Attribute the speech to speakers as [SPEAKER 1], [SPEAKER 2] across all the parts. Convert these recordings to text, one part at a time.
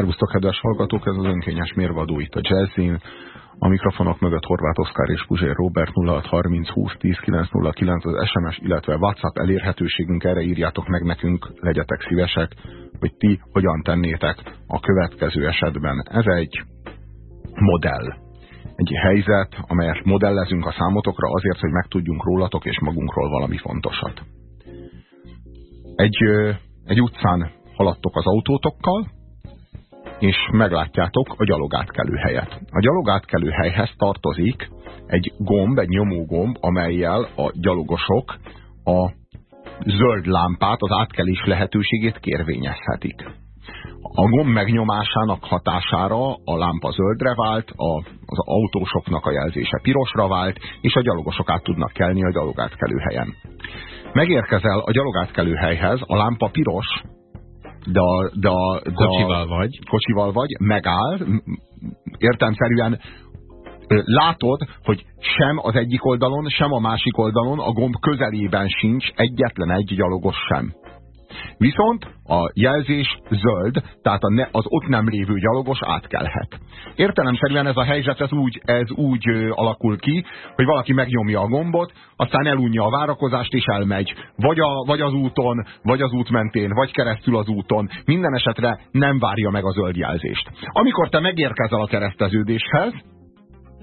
[SPEAKER 1] Szervusztok, kedves hallgatók, ez az önkényes mérvadó itt a Jazzin. A mikrofonok mögött Horváth Oszkár és Puzsér Robert 0630 20 10 909 az SMS, illetve WhatsApp elérhetőségünk. Erre írjátok meg nekünk, legyetek szívesek, hogy ti hogyan tennétek a következő esetben. Ez egy modell. Egy helyzet, amelyet modellezünk a számotokra azért, hogy megtudjunk rólatok és magunkról valami fontosat. Egy, egy utcán haladtok az autótokkal, és meglátjátok a gyalogátkelő helyet. A gyalogátkelő helyhez tartozik egy gomb, egy nyomógomb, amelyel a gyalogosok a zöld lámpát, az átkelés lehetőségét kérvényezhetik. A gomb megnyomásának hatására a lámpa zöldre vált, a, az autósoknak a jelzése pirosra vált, és a gyalogosok át tudnak kelni a gyalogátkelő helyen. Megérkezel a gyalogátkelő helyhez, a lámpa piros, de a, de a, de
[SPEAKER 2] kocsival a, vagy.
[SPEAKER 1] Kocsival vagy, megáll, értelmszerűen látod, hogy sem az egyik oldalon, sem a másik oldalon a gomb közelében sincs egyetlen egy gyalogos sem. Viszont a jelzés zöld, tehát a ne, az ott nem lévő gyalogos átkelhet. Értelemszerűen ez a helyzet ez úgy, ez úgy alakul ki, hogy valaki megnyomja a gombot, aztán elunja a várakozást és elmegy. Vagy, a, vagy az úton, vagy az út mentén, vagy keresztül az úton. Minden esetre nem várja meg a zöld jelzést. Amikor te megérkezel a kereszteződéshez,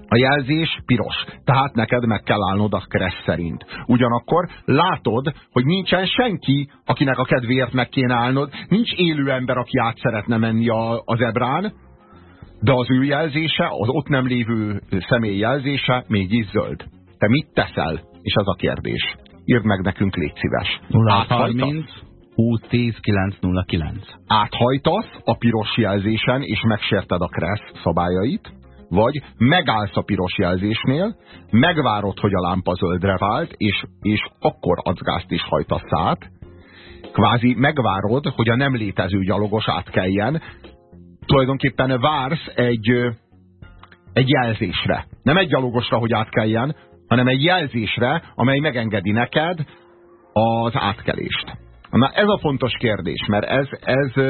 [SPEAKER 1] a jelzés piros, tehát neked meg kell állnod a kereszt szerint. Ugyanakkor látod, hogy nincsen senki, akinek a kedvéért meg kéne állnod, nincs élő ember, aki át szeretne menni a, a zebrán, de az ő jelzése, az ott nem lévő személy jelzése mégis zöld. Te mit teszel? És az a kérdés. Írd meg nekünk, légy szíves.
[SPEAKER 2] 030 2010 909.
[SPEAKER 1] Áthajtasz a piros jelzésen, és megsérted a kressz szabályait, vagy megállsz a piros jelzésnél, megvárod, hogy a lámpa zöldre vált, és, és akkor adsz gázt és hajtasz át, kvázi megvárod, hogy a nem létező gyalogos átkeljen, tulajdonképpen vársz egy, egy jelzésre. Nem egy gyalogosra, hogy átkeljen, hanem egy jelzésre, amely megengedi neked az átkelést. Na ez a fontos kérdés, mert ez, ez,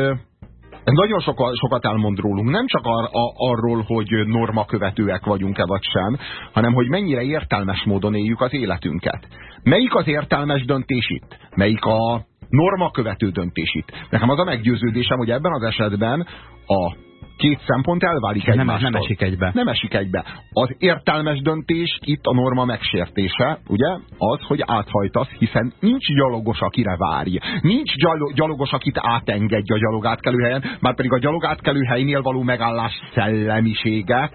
[SPEAKER 1] ez nagyon soka, sokat elmond rólunk, nem csak ar, a, arról, hogy normakövetőek vagyunk-e vagy sem, hanem hogy mennyire értelmes módon éljük az életünket. Melyik az értelmes döntés itt? Melyik a normakövető döntés itt? Nekem az a meggyőződésem, hogy ebben az esetben a két szempont elválik
[SPEAKER 2] egymástól. Nem esik egybe.
[SPEAKER 1] Nem esik egybe. Az értelmes döntés itt a norma megsértése, ugye, az, hogy áthajtasz, hiszen nincs gyalogos, akire várj. Nincs gyalogos, akit átengedj a gyalogátkelőhelyen, már pedig a gyalogátkelőhelynél való megállás szellemisége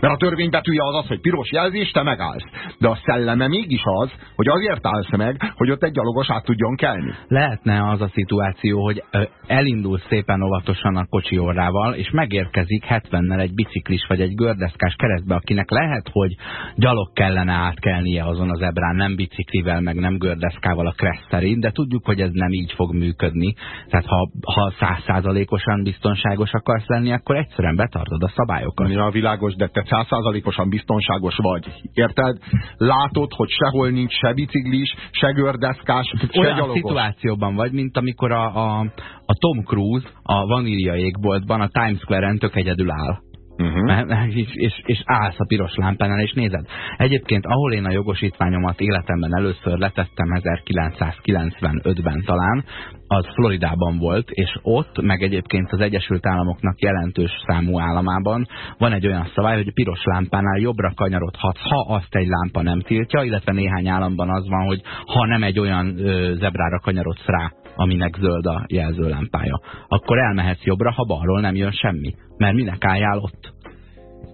[SPEAKER 1] mert a törvény betűje az az, hogy piros jelzés, te megállsz. De a szelleme mégis az, hogy azért állsz meg, hogy ott egy gyalogos át tudjon kelni.
[SPEAKER 2] Lehetne az a szituáció, hogy elindul szépen óvatosan a kocsi orrával, és megérkezik 70-nel egy biciklis vagy egy gördeszkás keresztbe, akinek lehet, hogy gyalog kellene átkelnie azon az ebrán, nem biciklivel, meg nem gördeszkával a kressz szerint, de tudjuk, hogy ez nem így fog működni. Tehát ha, ha százszázalékosan biztonságos akarsz lenni, akkor egyszerűen betartod a szabályokat.
[SPEAKER 1] Ja, világos, de te százszázalékosan biztonságos vagy. Érted? Látod, hogy sehol nincs se biciklis, se gördeszkás, se
[SPEAKER 2] Olyan
[SPEAKER 1] gyalogos.
[SPEAKER 2] szituációban vagy, mint amikor a, a, a Tom Cruise a vanília égboltban a Times Square-en tök egyedül áll. Uh -huh. és, és, és állsz a piros lámpánál, és nézed. Egyébként, ahol én a jogosítványomat életemben először letettem 1995-ben talán, az Floridában volt, és ott, meg egyébként az Egyesült Államoknak jelentős számú államában van egy olyan szabály, hogy a piros lámpánál jobbra kanyarodhatsz, ha azt egy lámpa nem tiltja, illetve néhány államban az van, hogy ha nem egy olyan ö, zebrára kanyarodsz rá, aminek zöld a jelzőlámpája, akkor elmehetsz jobbra, ha balról nem jön semmi. Mert minek álljál ott?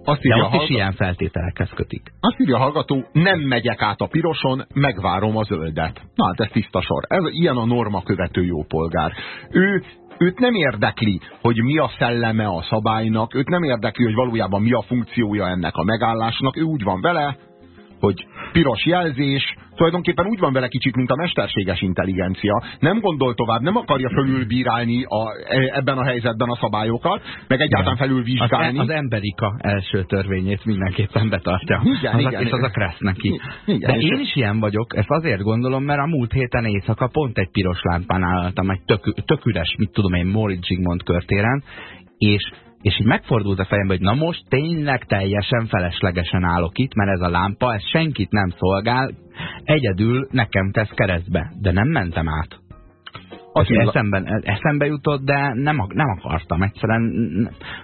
[SPEAKER 2] Azt írja, De ott is ilyen feltételekhez kötik.
[SPEAKER 1] Azt írja a hallgató, nem megyek át a piroson, megvárom a zöldet. Na hát ez tiszta sor. Ez ilyen a norma követő jó polgár. Ő őt nem érdekli, hogy mi a szelleme a szabálynak, őt nem érdekli, hogy valójában mi a funkciója ennek a megállásnak, ő úgy van vele, hogy piros jelzés, tulajdonképpen úgy van vele kicsit, mint a mesterséges intelligencia. Nem gondol tovább, nem akarja fölülbírálni a, e, ebben a helyzetben a szabályokat, meg egyáltalán felülvizsgálni.
[SPEAKER 2] Az, az emberika első törvényét mindenképpen betartja.
[SPEAKER 1] Igen,
[SPEAKER 2] az
[SPEAKER 1] igen,
[SPEAKER 2] a, és az a kressz neki.
[SPEAKER 1] Igen,
[SPEAKER 2] De én is ilyen vagyok, ezt azért gondolom, mert a múlt héten éjszaka pont egy piros lámpán álltam, egy tök, tök üres, mit tudom én, Moritz Zsigmond körtéren, és és így megfordult a fejembe, hogy na most tényleg teljesen feleslegesen állok itt, mert ez a lámpa, ez senkit nem szolgál, egyedül nekem tesz keresztbe, de nem mentem át. Az eszemben, eszembe jutott, de nem, nem akartam egyszerűen.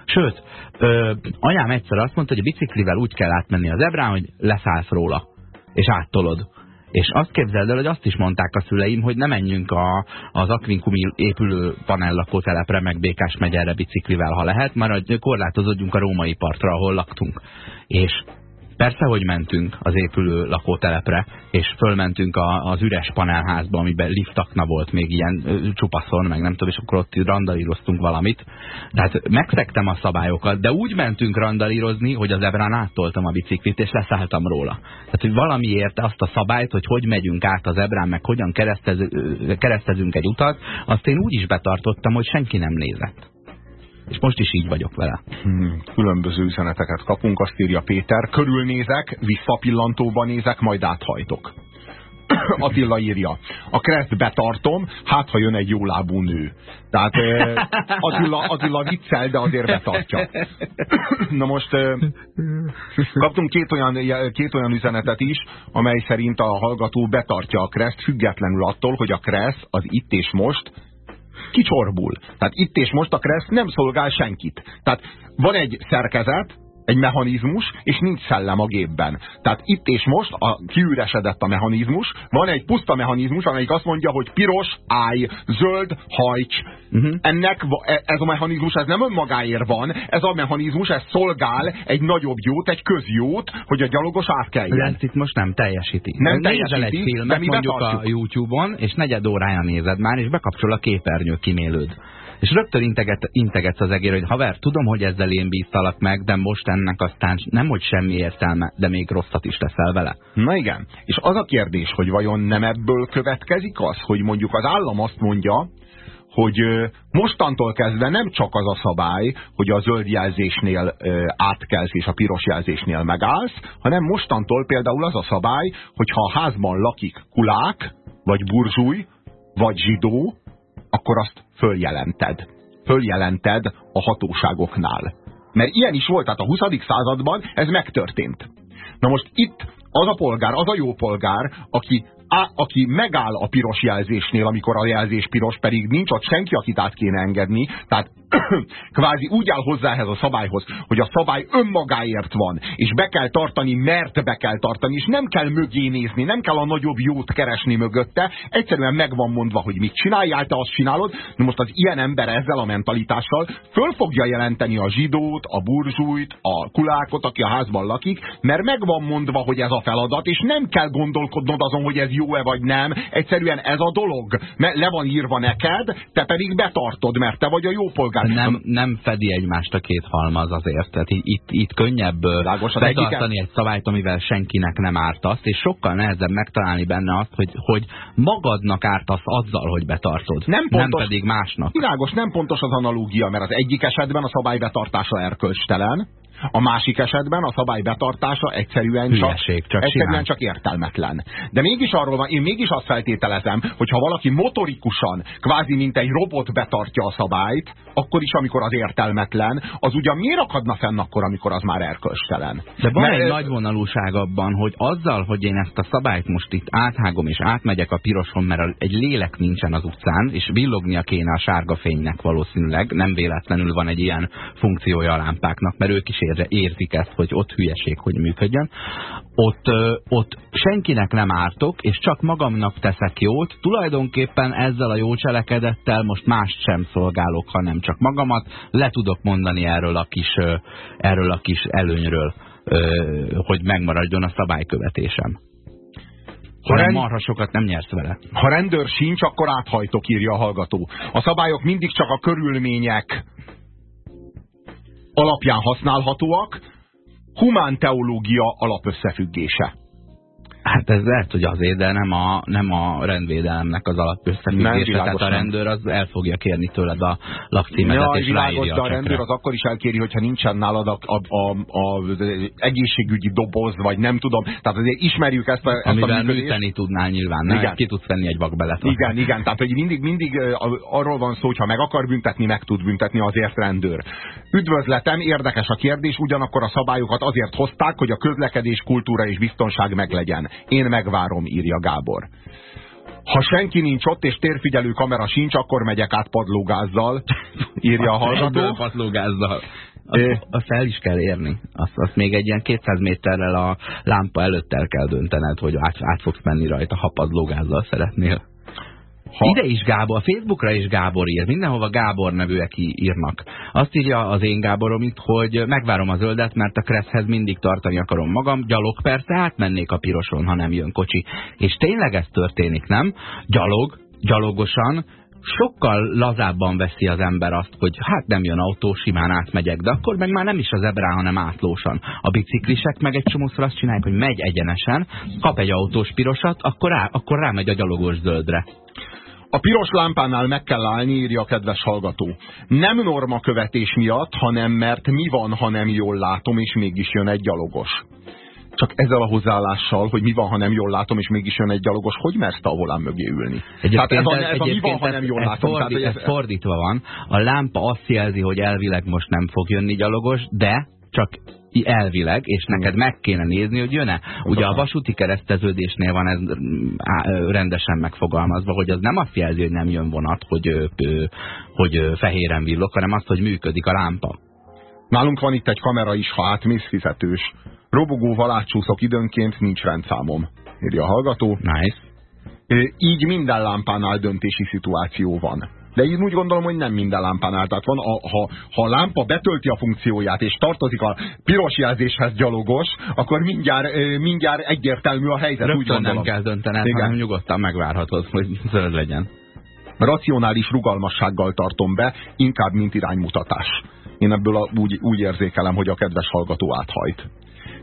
[SPEAKER 2] Sőt, ö, anyám egyszer azt mondta, hogy a biciklivel úgy kell átmenni az ebrán, hogy leszállsz róla, és áttolod. És azt képzeld el, hogy azt is mondták a szüleim, hogy ne menjünk a, az Aquincumi épülő panellakótelepre, meg Békás megyerre biciklivel, ha lehet, mert korlátozódjunk a római partra, ahol laktunk. És Persze, hogy mentünk az épülő lakótelepre, és fölmentünk a, az üres panelházba, amiben liftakna volt még ilyen csupaszon, meg nem tudom, és akkor ott randalíroztunk valamit. Tehát megszektem a szabályokat, de úgy mentünk randalírozni, hogy az ebrán áttoltam a biciklit, és leszálltam róla. Tehát, hogy valamiért azt a szabályt, hogy hogy megyünk át az ebrán, meg hogyan keresztezünk egy utat, azt én úgy is betartottam, hogy senki nem nézett. És most is így vagyok vele.
[SPEAKER 1] Hmm, különböző üzeneteket kapunk, azt írja Péter. Körülnézek, visszapillantóba nézek, majd áthajtok. Attila írja. A kereszt betartom, hát ha jön egy jó lábú nő. Tehát eh, Attila, Attila viccel, de azért betartja. Na most eh, kaptunk két olyan, két olyan üzenetet is, amely szerint a hallgató betartja a kreszt, függetlenül attól, hogy a kressz az itt és most kicsorbul. Tehát itt és most a Kressz nem szolgál senkit. Tehát van egy szerkezet, egy mechanizmus, és nincs szellem a gépben. Tehát itt és most a, kiüresedett a mechanizmus, van egy puszta mechanizmus, amelyik azt mondja, hogy piros, állj, zöld, hajts. Uh -huh. Ennek e, ez a mechanizmus, ez nem önmagáért van, ez a mechanizmus, ez szolgál egy nagyobb jót, egy közjót, hogy a gyalogos átkeljen.
[SPEAKER 2] Ezt itt most nem teljesíti. Nem teljesíti, egy filmet mondjuk a YouTube-on, és negyed órája nézed már, és bekapcsol a képernyő, kimélőd. És rögtön integet, integetsz az egér, hogy haver, tudom, hogy ezzel én bíztalak meg, de most ennek aztán nem, hogy semmi értelme, de még rosszat is teszel vele.
[SPEAKER 1] Na igen. És az a kérdés, hogy vajon nem ebből következik az, hogy mondjuk az állam azt mondja, hogy mostantól kezdve nem csak az a szabály, hogy a zöld jelzésnél átkelsz és a piros jelzésnél megállsz, hanem mostantól például az a szabály, hogy ha a házban lakik kulák, vagy burzsúj, vagy zsidó, akkor azt följelented. Följelented a hatóságoknál. Mert ilyen is volt, tehát a 20. században ez megtörtént. Na most itt az a polgár, az a jó polgár, aki, á, aki megáll a piros jelzésnél, amikor a jelzés piros, pedig nincs ott senki, akit át kéne engedni, tehát kvázi úgy áll hozzá ehhez a szabályhoz, hogy a szabály önmagáért van, és be kell tartani, mert be kell tartani, és nem kell mögé nézni, nem kell a nagyobb jót keresni mögötte, egyszerűen meg van mondva, hogy mit csináljál, te azt csinálod, na most az ilyen ember ezzel a mentalitással föl fogja jelenteni a zsidót, a burzsújt, a kulákot, aki a házban lakik, mert meg van mondva, hogy ez a feladat, és nem kell gondolkodnod azon, hogy ez jó-e vagy nem, egyszerűen ez a dolog, le van írva neked, te pedig betartod, mert te vagy a jó polgár
[SPEAKER 2] nem, nem fedi egymást a két halmaz azért. Tehát itt, itt könnyebb Lágos, betartani egy szabályt, amivel senkinek nem ártasz, és sokkal nehezebb megtalálni benne azt, hogy, hogy magadnak ártasz azzal, hogy betartod, nem, pontos, nem pedig másnak.
[SPEAKER 1] Világos, nem pontos az analógia, mert az egyik esetben a szabály betartása erkölcstelen, a másik esetben a szabály betartása egyszerűen, Hülyeség, csak, csak, egyszerűen csak értelmetlen. De mégis arról van, én mégis azt feltételezem, hogy ha valaki motorikusan, kvázi mint egy robot betartja a szabályt, akkor is, amikor az értelmetlen, az ugyan miért akadna fenn akkor, amikor az már erkölcstelen?
[SPEAKER 2] De van Mert, egy nagy vonalúság abban, hogy azzal, hogy én ezt a szabályt most itt áthágom és átmegyek a piroson, mert egy lélek nincsen az utcán, és villognia kéne a sárga fénynek valószínűleg, nem véletlenül van egy ilyen funkciója a lámpáknak, mert ők is érre, érzik ezt, hogy ott hülyeség, hogy működjön. Ott, ott senkinek nem ártok, és csak magamnak teszek jót. Tulajdonképpen ezzel a jó cselekedettel most mást sem szolgálok, hanem csak magamat. Le tudok mondani erről a kis, erről a kis előnyről, hogy megmaradjon a szabálykövetésem. Ha rend... marha sokat nem nyersz vele.
[SPEAKER 1] Ha rendőr sincs, akkor áthajtok, írja a hallgató. A szabályok mindig csak a körülmények alapján használhatóak, humán teológia alapösszefüggése.
[SPEAKER 2] Hát ez lehet, hogy azért, de nem a, nem a rendvédelemnek az alapösszefüggése. Tehát a rendőr az el fogja kérni tőled a lakcímedet, ja, és világos, de
[SPEAKER 1] a rendőr az akkor is elkéri, hogyha nincsen nálad a, a, a, a, egészségügyi doboz, vagy nem tudom. Tehát azért ismerjük ezt a, ezt
[SPEAKER 2] Amivel a műteni tudnál nyilván, nem? Igen. ki tudsz venni egy vakbelet.
[SPEAKER 1] Igen, igen. Tehát hogy mindig, mindig arról van szó, hogy ha meg akar büntetni, meg tud büntetni azért rendőr. Üdvözletem, érdekes a kérdés, ugyanakkor a szabályokat azért hozták, hogy a közlekedés, kultúra és biztonság meglegyen. Én megvárom, írja Gábor. Ha senki nincs ott, és térfigyelő kamera sincs, akkor megyek át padlógázzal, írja a hallgató.
[SPEAKER 2] padlógázzal. Azt, azt el is kell érni. Azt, azt még egy ilyen 200 méterrel a lámpa előtt el kell döntened, hogy át, át fogsz menni rajta, ha padlógázzal szeretnél. Ha... Ide is Gábor, Facebookra is Gábor ír, mindenhova Gábor nevűek írnak. Azt írja az én Gáborom itt, hogy megvárom a zöldet, mert a Kresszhez mindig tartani akarom magam. Gyalog persze átmennék a piroson, ha nem jön kocsi. És tényleg ez történik, nem? Gyalog, gyalogosan, sokkal lazábban veszi az ember azt, hogy hát nem jön autó, simán átmegyek, de akkor meg már nem is az ebrá, hanem átlósan. A biciklisek meg egy csomószor azt csinálják, hogy megy egyenesen, kap egy autós pirosat, akkor, rá, akkor rámegy a gyalogos zöldre.
[SPEAKER 1] A piros lámpánál meg kell állni, írja a kedves hallgató. Nem norma követés miatt, hanem mert mi van, ha nem jól látom, és mégis jön egy gyalogos. Csak ezzel a hozzáállással, hogy mi van, ha nem jól látom, és mégis jön egy gyalogos, hogy mersz a volán mögé ülni?
[SPEAKER 2] Egyébként ez, a, ez a mi van, ha nem jól látom. Ez, fordít, tehát, ez, ez fordítva van. A lámpa azt jelzi, hogy elvileg most nem fog jönni gyalogos, de csak elvileg, és neked meg kéne nézni, hogy jön-e. Ugye a vasúti kereszteződésnél van ez rendesen megfogalmazva, hogy az nem azt jelzi, hogy nem jön vonat, hogy, hogy fehéren villog, hanem azt, hogy működik a lámpa.
[SPEAKER 1] Nálunk van itt egy kamera is, ha átmész fizetős. Robogóval átcsúszok időnként, nincs rendszámom, írja a hallgató.
[SPEAKER 2] Nice.
[SPEAKER 1] Így minden lámpánál döntési szituáció van. De én úgy gondolom, hogy nem minden lámpánál. Tehát van, a, ha, ha a lámpa betölti a funkcióját, és tartozik a piros jelzéshez gyalogos, akkor mindjárt, mindjárt egyértelmű a helyzet.
[SPEAKER 2] Rögtön úgy gondolom. nem kell döntened, Igen. hanem nyugodtan megvárhatod, hogy zöld legyen.
[SPEAKER 1] Racionális rugalmassággal tartom be, inkább mint iránymutatás. Én ebből a, úgy, úgy érzékelem, hogy a kedves hallgató áthajt.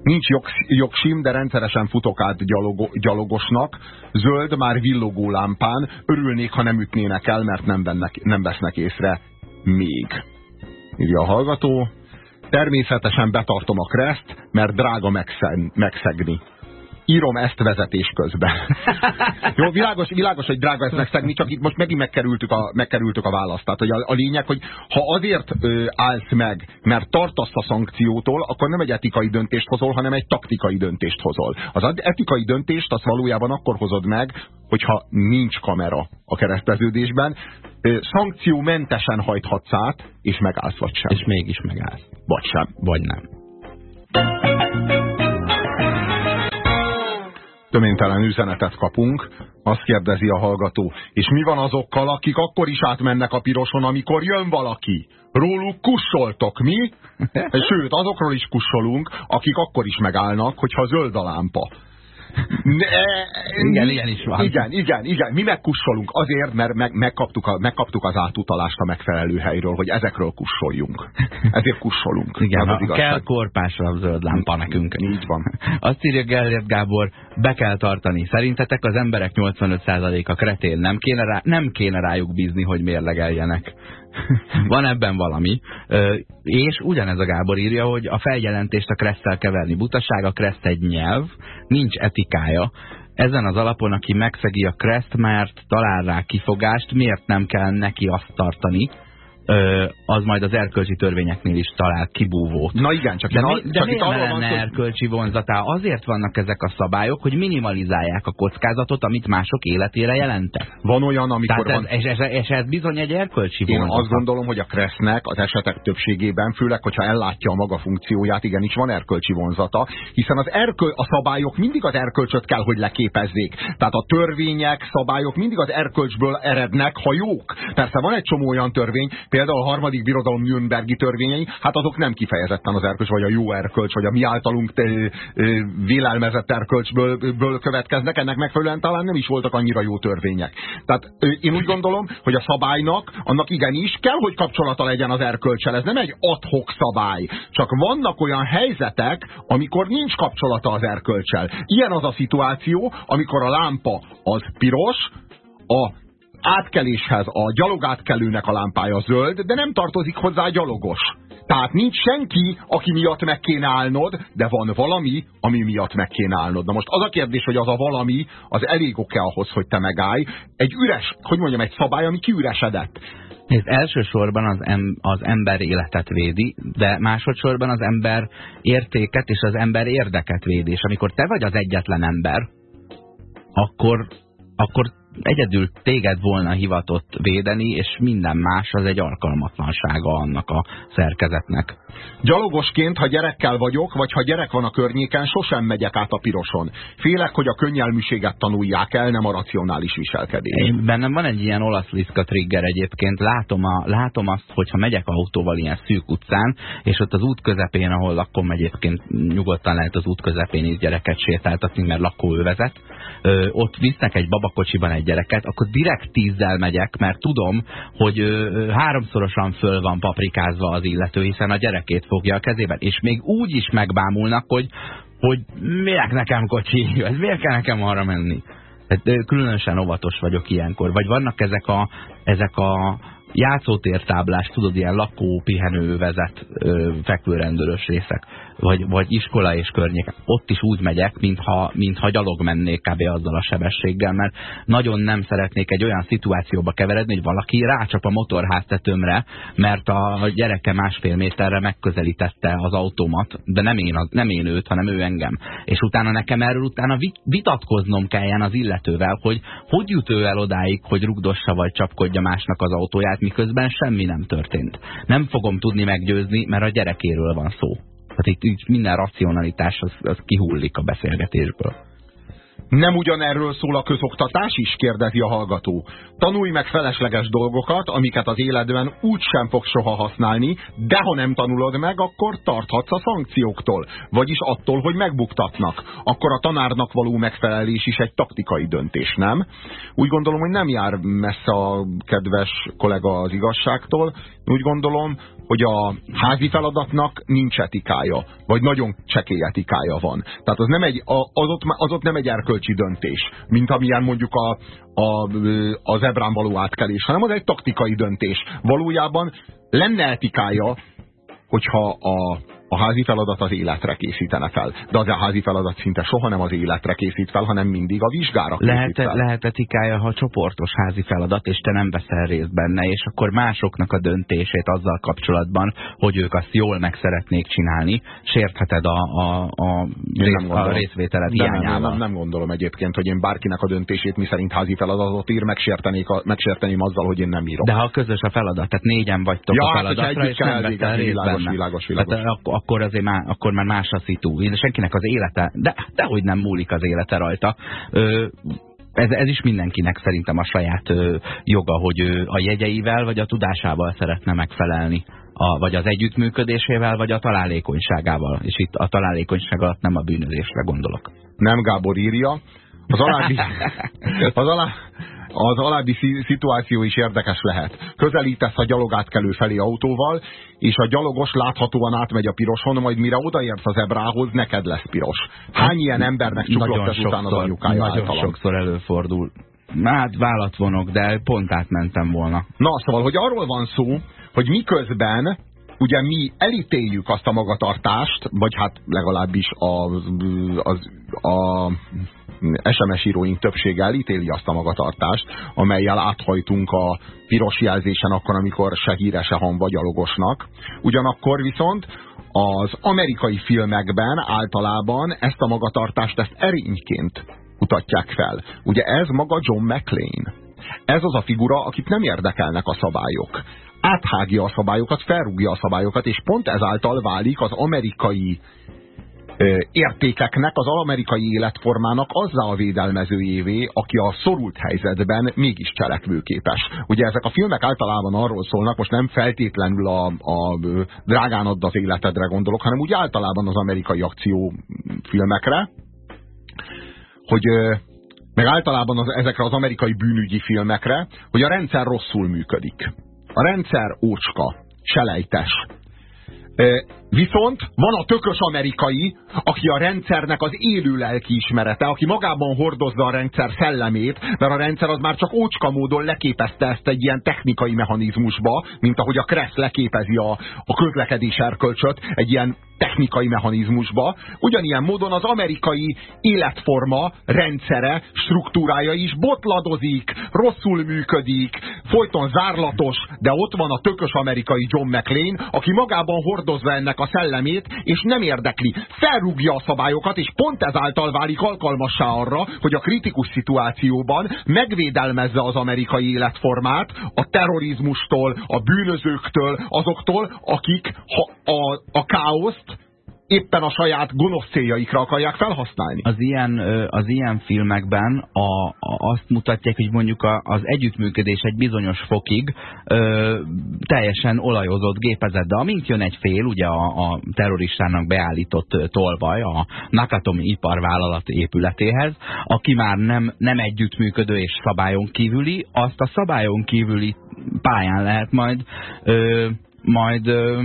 [SPEAKER 1] Nincs jog, jogsim, de rendszeresen futok át gyalogo, gyalogosnak. Zöld, már villogó lámpán. Örülnék, ha nem ütnének el, mert nem, vennek, nem vesznek észre még. Írja a hallgató. Természetesen betartom a kreszt, mert drága megszegni írom ezt vezetés közben. Jó, világos, világos, hogy drága ezt megszegni, csak itt most megint megkerültük a, megkerültük a választ. Tehát, hogy a, a lényeg, hogy ha azért ö, állsz meg, mert tartasz a szankciótól, akkor nem egy etikai döntést hozol, hanem egy taktikai döntést hozol. Az etikai döntést azt valójában akkor hozod meg, hogyha nincs kamera a kereszteződésben, szankciómentesen hajthatsz át, és megállsz vagy sem.
[SPEAKER 2] És mégis megállsz.
[SPEAKER 1] Vagy sem.
[SPEAKER 2] Vagy nem.
[SPEAKER 1] Töménytelen üzenetet kapunk, azt kérdezi a hallgató. És mi van azokkal, akik akkor is átmennek a piroson, amikor jön valaki? Róluk kussoltok, mi? Sőt, azokról is kussolunk, akik akkor is megállnak, hogyha zöld a lámpa.
[SPEAKER 2] Igen, ilyen is van.
[SPEAKER 1] Igen, igen, igen. Mi megkussolunk azért, mert meg, megkaptuk, a, megkaptuk az átutalást a megfelelő helyről, hogy ezekről kussoljunk. Ezért kussolunk.
[SPEAKER 2] Igen, az kell korpásra a zöld lámpa nekünk.
[SPEAKER 1] Így van.
[SPEAKER 2] Azt írja Gellért Gábor, be kell tartani. Szerintetek az emberek 85%-a kretén. Nem kéne, rá, nem kéne rájuk bízni, hogy mérlegeljenek. Van ebben valami. És ugyanez a Gábor írja, hogy a feljelentést a kresszel keverni butaság, a kressz egy nyelv, nincs etikája. Ezen az alapon, aki megszegi a kreszt, mert talál rá kifogást, miért nem kell neki azt tartani, az majd az erkölcsi törvényeknél is talál kibúvót.
[SPEAKER 1] Na igen, csak,
[SPEAKER 2] de,
[SPEAKER 1] mi,
[SPEAKER 2] de csak miért ne lenne van, erkölcsi vonzatá? Azért vannak ezek a szabályok, hogy minimalizálják a kockázatot, amit mások életére jelentek.
[SPEAKER 1] Van olyan, amikor...
[SPEAKER 2] Tehát ez, van... és, ez, és ez bizony egy erkölcsi vonzat.
[SPEAKER 1] Én azt gondolom, hogy a Kresznek az esetek többségében, főleg, hogyha ellátja a maga funkcióját, igenis van erkölcsi vonzata, hiszen az erköl, a szabályok mindig az erkölcsöt kell, hogy leképezzék. Tehát a törvények, szabályok mindig az erkölcsből erednek, ha jók. Persze van egy csomó olyan törvény, például a harmadik birodalom Nürnbergi törvényei, hát azok nem kifejezetten az erkölcs, vagy a jó erkölcs, vagy a mi általunk te, vélelmezett erkölcsből ből következnek, ennek megfelelően talán nem is voltak annyira jó törvények. Tehát én úgy gondolom, hogy a szabálynak, annak igenis kell, hogy kapcsolata legyen az erkölcsel. Ez nem egy adhok szabály. Csak vannak olyan helyzetek, amikor nincs kapcsolata az erkölcsel. Ilyen az a szituáció, amikor a lámpa az piros, a átkeléshez a gyalogátkelőnek a lámpája zöld, de nem tartozik hozzá a gyalogos. Tehát nincs senki, aki miatt meg kéne állnod, de van valami, ami miatt meg kéne állnod. Na most az a kérdés, hogy az a valami, az elég oké ahhoz, hogy te megállj. Egy üres, hogy mondjam, egy szabály, ami kiüresedett.
[SPEAKER 2] Nézd, elsősorban az, em, az ember életet védi, de másodszorban az ember értéket és az ember érdeket védi. És amikor te vagy az egyetlen ember, akkor, akkor egyedül téged volna hivatott védeni, és minden más az egy alkalmatlansága annak a szerkezetnek.
[SPEAKER 1] Gyalogosként, ha gyerekkel vagyok, vagy ha gyerek van a környéken, sosem megyek át a piroson. Félek, hogy a könnyelműséget tanulják el, nem a racionális viselkedés.
[SPEAKER 2] Én, bennem van egy ilyen olasz liszka trigger egyébként. Látom, a, látom azt, hogyha megyek autóval ilyen szűk utcán, és ott az út közepén, ahol lakom egyébként nyugodtan lehet az út közepén is gyereket sétáltatni, mert lakóövezet, ott visznek egy babakocsiban egy gyereket, akkor direkt tízzel megyek, mert tudom, hogy ö, háromszorosan föl van paprikázva az illető, hiszen a gyerekét fogja a kezében, és még úgy is megbámulnak, hogy, hogy miért nekem kocsi, miért kell nekem arra menni. Tehát különösen óvatos vagyok ilyenkor. Vagy vannak ezek a, ezek a játszótértáblás, tudod, ilyen lakó, pihenő, vezet, fekvőrendőrös részek vagy, vagy iskola és környék, ott is úgy megyek, mintha, mintha gyalog mennék kb. azzal a sebességgel, mert nagyon nem szeretnék egy olyan szituációba keveredni, hogy valaki rácsap a motorháztetőmre, mert a gyereke másfél méterre megközelítette az automat, de nem én, az, nem én őt, hanem ő engem. És utána nekem erről utána vitatkoznom kelljen az illetővel, hogy hogy jut ő el odáig, hogy rugdossa vagy csapkodja másnak az autóját, miközben semmi nem történt. Nem fogom tudni meggyőzni, mert a gyerekéről van szó. Tehát itt, itt minden racionalitás az, az kihullik a beszélgetésből.
[SPEAKER 1] Nem ugyanerről szól a közoktatás is, kérdezi a hallgató. Tanulj meg felesleges dolgokat, amiket az életben úgy sem fog soha használni, de ha nem tanulod meg, akkor tarthatsz a szankcióktól, vagyis attól, hogy megbuktatnak. Akkor a tanárnak való megfelelés is egy taktikai döntés, nem? Úgy gondolom, hogy nem jár messze a kedves kollega az igazságtól. Úgy gondolom, hogy a házi feladatnak nincs etikája, vagy nagyon csekély etikája van. Tehát az, nem egy, az, ott, az ott nem egy erkölcsi döntés, mint amilyen mondjuk a, a, az ebrán való átkelés, hanem az egy taktikai döntés. Valójában lenne etikája, hogyha a a házi feladat az életre készítene fel. De az a házi feladat szinte soha nem az életre készít fel, hanem mindig a vizsgára készít
[SPEAKER 2] lehet, fel. Lehet etikája, ha csoportos házi feladat, és te nem veszel részt benne, és akkor másoknak a döntését azzal kapcsolatban, hogy ők azt jól meg szeretnék csinálni, sértheted a, a, a, rész, a részvételet hiányával.
[SPEAKER 1] Nem, nem, nem gondolom egyébként, hogy én bárkinek a döntését, mi szerint házi feladatot ír, megsértenék a, megsérteném azzal, hogy én nem írom.
[SPEAKER 2] De ha közös a feladat, tehát négyen vagytok
[SPEAKER 1] ja,
[SPEAKER 2] a hát, feladatra,
[SPEAKER 1] hát, és nem veszel részt világos, benne. Világos, világos.
[SPEAKER 2] Tehát, akkor, akkor azért már, akkor már más a szitu. Senkinek az élete, de dehogy nem múlik az élete rajta. Ö, ez, ez is mindenkinek szerintem a saját ö, joga, hogy ő a jegyeivel vagy a tudásával szeretne megfelelni. A, vagy az együttműködésével, vagy a találékonyságával. És itt a találékonyság alatt nem a bűnözésre gondolok.
[SPEAKER 1] Nem Gábor írja. Az alábbi, az alá, az alábbi szituáció is érdekes lehet. Közelítesz a gyalogátkelő felé autóval, és a gyalogos láthatóan átmegy a piroson, majd mire odaérsz az ebrához, neked lesz piros. Hány ilyen embernek csuklott ezután az anyukája
[SPEAKER 2] Nagyon általam? sokszor előfordul. Hát vállat vonok, de pont átmentem volna.
[SPEAKER 1] Na, szóval, hogy arról van szó, hogy miközben ugye mi elítéljük azt a magatartást, vagy hát legalábbis az, az, a SMS íróink többsége elítéli azt a magatartást, amelyel áthajtunk a piros jelzésen akkor, amikor se híre, se hamba gyalogosnak. Ugyanakkor viszont az amerikai filmekben általában ezt a magatartást ezt erényként mutatják fel. Ugye ez maga John McClane. Ez az a figura, akit nem érdekelnek a szabályok. Áthágja a szabályokat, felrúgja a szabályokat, és pont ezáltal válik az amerikai értékeknek, az amerikai életformának azzá a védelmezőjévé, aki a szorult helyzetben mégis cselekvőképes. Ugye ezek a filmek általában arról szólnak, most nem feltétlenül a, a drágán add az életedre gondolok, hanem úgy általában az amerikai akciófilmekre, hogy meg általában az, ezekre az amerikai bűnügyi filmekre, hogy a rendszer rosszul működik. A rendszer ócska, selejtes, Viszont van a tökös amerikai, aki a rendszernek az élő lelkiismerete, aki magában hordozza a rendszer szellemét, mert a rendszer az már csak ócska módon leképezte ezt egy ilyen technikai mechanizmusba, mint ahogy a Kressz leképezi a, a közlekedés erkölcsöt egy ilyen technikai mechanizmusba. Ugyanilyen módon az amerikai életforma, rendszere, struktúrája is botladozik, rosszul működik, folyton zárlatos, de ott van a tökös amerikai John McLean, aki magában hordozza ennek a szellemét, és nem érdekli. Felrúgja a szabályokat, és pont ezáltal válik alkalmassá arra, hogy a kritikus szituációban megvédelmezze az amerikai életformát a terrorizmustól, a bűnözőktől, azoktól, akik a, a, a káoszt éppen a saját gonosz céljaikra akarják felhasználni.
[SPEAKER 2] Az ilyen, az ilyen filmekben a, a, azt mutatják, hogy mondjuk a, az együttműködés egy bizonyos fokig ö, teljesen olajozott gépezet, de amint jön egy fél, ugye a, a terroristának beállított tolvaj a Nakatomi iparvállalat épületéhez, aki már nem, nem együttműködő és szabályon kívüli, azt a szabályon kívüli pályán lehet majd ö, majd ö,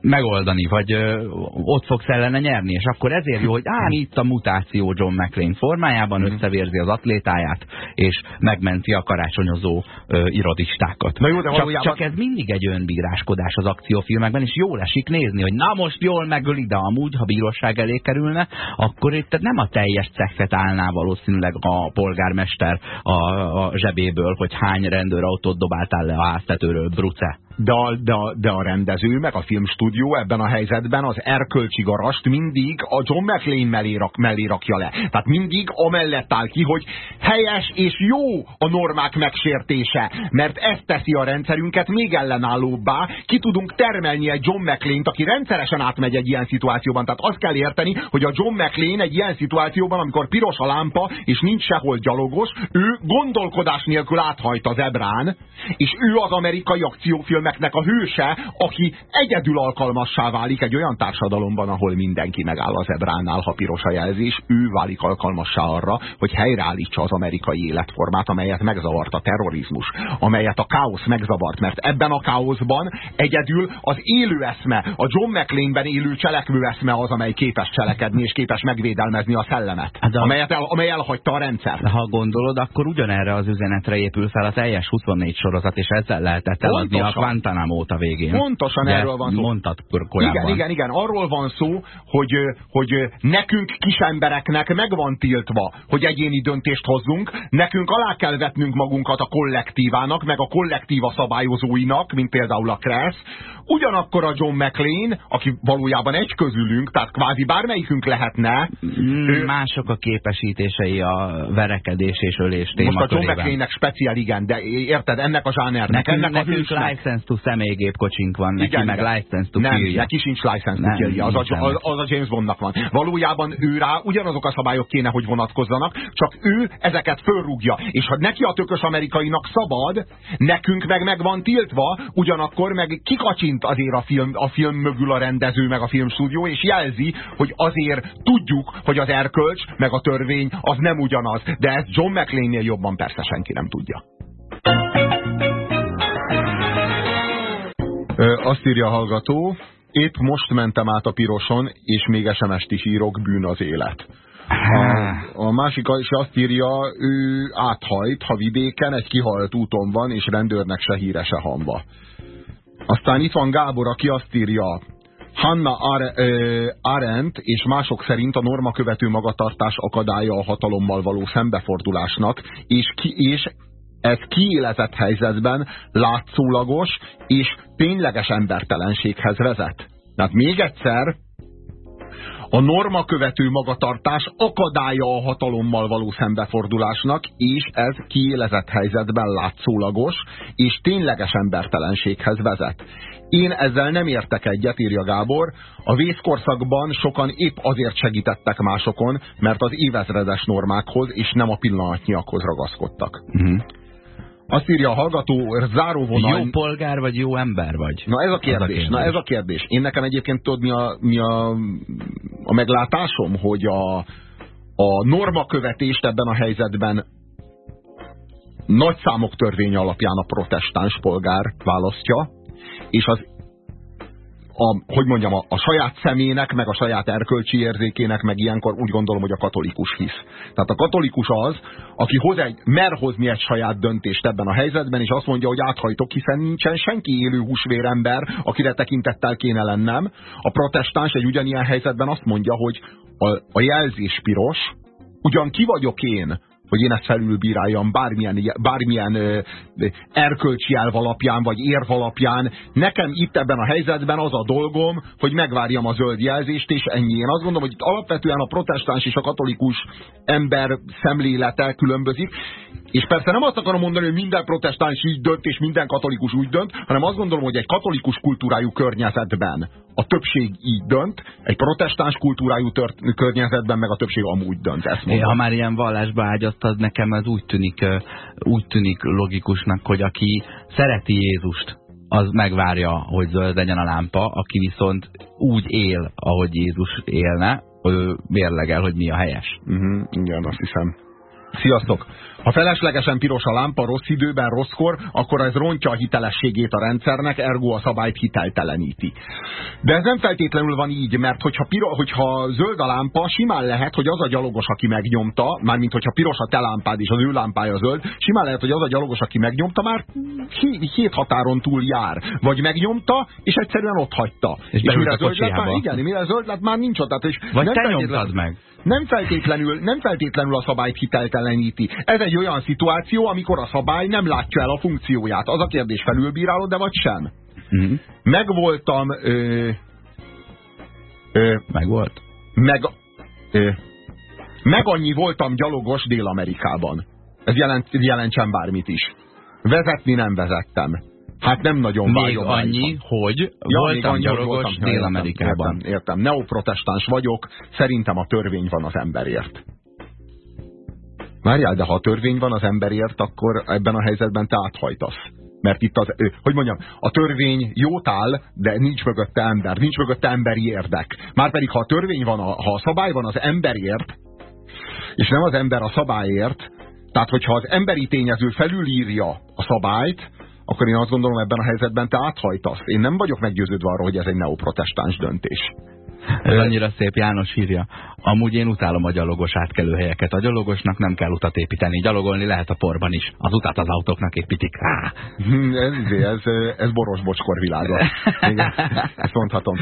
[SPEAKER 2] megoldani, vagy ö, ott fogsz ellene nyerni, és akkor ezért jó, hogy á, itt a mutáció John McLean formájában mhm. összevérzi az atlétáját, és megmenti a karácsonyozó ö, irodistákat.
[SPEAKER 1] Na jó, de
[SPEAKER 2] csak, csak ez mindig egy önbíráskodás az akciófilmekben, és jól esik nézni, hogy na most jól megöli, de amúgy, ha bíróság elé kerülne, akkor itt nem a teljes ceffet állná valószínűleg a polgármester a, a zsebéből, hogy hány rendőrautót dobáltál le a háztetőről, bruce
[SPEAKER 1] de a, de, a, de a rendező, meg a filmstúdió ebben a helyzetben az erkölcsi garast mindig a John McLean mellé, rak, mellé rakja le. Tehát mindig amellett áll ki, hogy helyes és jó a normák megsértése, mert ezt teszi a rendszerünket még ellenállóbbá. Ki tudunk termelni egy John McLean-t, aki rendszeresen átmegy egy ilyen szituációban. Tehát azt kell érteni, hogy a John McLean egy ilyen szituációban, amikor piros a lámpa, és nincs sehol gyalogos, ő gondolkodás nélkül áthajt az ebrán, és ő az amerikai akciófilmek filmeknek a hőse, aki egyedül alkalmassá válik egy olyan társadalomban, ahol mindenki megáll az ebránál, ha piros a jelzés, ő válik alkalmassá arra, hogy helyreállítsa az amerikai életformát, amelyet megzavart a terrorizmus, amelyet a káosz megzavart, mert ebben a káoszban egyedül az élő eszme, a John McLean-ben élő cselekvő eszme az, amely képes cselekedni és képes megvédelmezni a szellemet, hát a... amelyet el, amely elhagyta a rendszer.
[SPEAKER 2] Ha gondolod, akkor ugyanerre az üzenetre épül fel a teljes 24 sorozat, és ezzel lehetett eladni a Guantanamo óta végén.
[SPEAKER 1] Pontosan De erről van szó.
[SPEAKER 2] Mondtad korábban.
[SPEAKER 1] Igen, igen, igen. Arról van szó, hogy, hogy nekünk kisembereknek meg van tiltva, hogy egyéni döntést hozzunk, nekünk alá kell vetnünk magunkat a kollektívának, meg a kollektíva szabályozóinak, mint például a Kressz, ugyanakkor a John McLean, aki valójában egy közülünk, tehát kvázi bármelyikünk lehetne.
[SPEAKER 2] Mm, ő, mások a képesítései a verekedés és ölés
[SPEAKER 1] Most a John McLean-nek speciál, igen, de érted, ennek a zsánernek,
[SPEAKER 2] nekünk, ennek a license to személygépkocsink van, neki igen, meg igen. license to
[SPEAKER 1] Nem, neki sincs license to kill az, a, az, az a James Bondnak van. Valójában ő rá ugyanazok a szabályok kéne, hogy vonatkozzanak, csak ő ezeket fölrúgja. És ha neki a tökös amerikainak szabad, nekünk meg meg van tiltva, ugyanakkor meg kikacsint azért a film, a film mögül a rendező, meg a filmstúdió, és jelzi, hogy azért tudjuk, hogy az erkölcs, meg a törvény az nem ugyanaz. De ezt John McLean-nél jobban persze senki nem tudja. Azt írja a hallgató, épp most mentem át a piroson, és még SMS-t is írok, bűn az élet. A, a másik is azt írja, ő áthajt, ha vidéken egy kihalt úton van, és rendőrnek se híre se hamba. Aztán itt van Gábor, aki azt írja, Hanna Arendt és mások szerint a norma követő magatartás akadálya a hatalommal való szembefordulásnak, és, ki, és ez kiélezett helyzetben látszólagos és tényleges embertelenséghez vezet. Tehát még egyszer, A norma követő magatartás akadálya a hatalommal való szembefordulásnak, és ez kiélezett helyzetben látszólagos, és tényleges embertelenséghez vezet. Én ezzel nem értek egyet, írja Gábor. A vészkorszakban sokan épp azért segítettek másokon, mert az évezredes normákhoz és nem a pillanatnyiakhoz ragaszkodtak. Uh mhm. -huh. Azt írja a hallgató, záróvonal...
[SPEAKER 2] Jó polgár vagy jó ember vagy?
[SPEAKER 1] Na ez a kérdés. A kérdés. Na ez a kérdés. Én nekem egyébként tudod mi a, mi a, a meglátásom, hogy a, a normakövetést ebben a helyzetben nagy számok törvény alapján a protestáns polgár választja, és az a, hogy mondjam, a, a saját szemének, meg a saját erkölcsi érzékének, meg ilyenkor úgy gondolom, hogy a katolikus hisz. Tehát a katolikus az, aki hoz egy, mer hozni egy saját döntést ebben a helyzetben, és azt mondja, hogy áthajtok, hiszen nincsen senki élő húsvérember, akire tekintettel kéne lennem. A protestáns egy ugyanilyen helyzetben azt mondja, hogy a, a jelzés piros, ugyan ki vagyok én, hogy én ezt felülbíráljam bármilyen, bármilyen erkölcsi elv alapján, vagy érv alapján. Nekem itt ebben a helyzetben az a dolgom, hogy megvárjam a zöld jelzést, és ennyi. Én azt gondolom, hogy itt alapvetően a protestáns és a katolikus ember szemlélete különbözik, és persze nem azt akarom mondani, hogy minden protestáns így dönt, és minden katolikus úgy dönt, hanem azt gondolom, hogy egy katolikus kultúrájú környezetben a többség így dönt, egy protestáns kultúrájú tört, környezetben meg a többség amúgy dönt. Ezt
[SPEAKER 2] mondom. ha már ilyen vallásba ágyaztad, nekem ez úgy tűnik, úgy tűnik logikusnak, hogy aki szereti Jézust, az megvárja, hogy zöld legyen a lámpa, aki viszont úgy él, ahogy Jézus élne, ő mérlegel, hogy mi a helyes.
[SPEAKER 1] Uh mhm, -huh, igen, azt hiszem. Sziasztok! Ha feleslegesen piros a lámpa rossz időben, rosszkor, akkor ez rontja a hitelességét a rendszernek, ergo a szabályt hitelteleníti. De ez nem feltétlenül van így, mert hogyha, piro, hogyha zöld a lámpa, simán lehet, hogy az a gyalogos, aki megnyomta, mármint hogyha piros a te lámpád és az ő lámpája zöld, simán lehet, hogy az a gyalogos, aki megnyomta, már hét határon túl jár. Vagy megnyomta, és egyszerűen ott hagyta.
[SPEAKER 2] És, és mire
[SPEAKER 1] zöld lett, már, igen, mire zöld lett, már nincs ott. És
[SPEAKER 2] Vagy nem te nyomtad meg
[SPEAKER 1] nem feltétlenül, nem feltétlenül a szabályt hitelteleníti. Ez egy olyan szituáció, amikor a szabály nem látja el a funkcióját. Az a kérdés, felülbírálod, de vagy sem? Mm -hmm. Megvoltam... Ö,
[SPEAKER 2] ö, meg volt?
[SPEAKER 1] Meg, ö, meg annyi voltam gyalogos Dél-Amerikában. Ez jelent, jelentsen bármit is. Vezetni nem vezettem. Hát nem nagyon
[SPEAKER 2] Még annyi, hogy ja, voltam annyi, gyalogos Dél-Amerikában.
[SPEAKER 1] Értem, értem. Neoprotestáns vagyok, szerintem a törvény van az emberért. Várjál, de ha a törvény van az emberért, akkor ebben a helyzetben te áthajtasz. Mert itt az, hogy mondjam, a törvény jót áll, de nincs mögötte ember, nincs mögötte emberi érdek. Márpedig, ha a törvény van, ha a szabály van az emberért, és nem az ember a szabályért, tehát hogyha az emberi tényező felülírja a szabályt, akkor én azt gondolom ebben a helyzetben te áthajtasz. Én nem vagyok meggyőződve arról, hogy ez egy neoprotestáns döntés.
[SPEAKER 2] Ez annyira szép, János írja. Amúgy én utálom a gyalogos átkelőhelyeket. A gyalogosnak nem kell utat építeni. Gyalogolni lehet a porban is. Az utat az autóknak építik. Á.
[SPEAKER 1] Hm, ez, ez, ez boros bocskor világa. ezt mondhatom.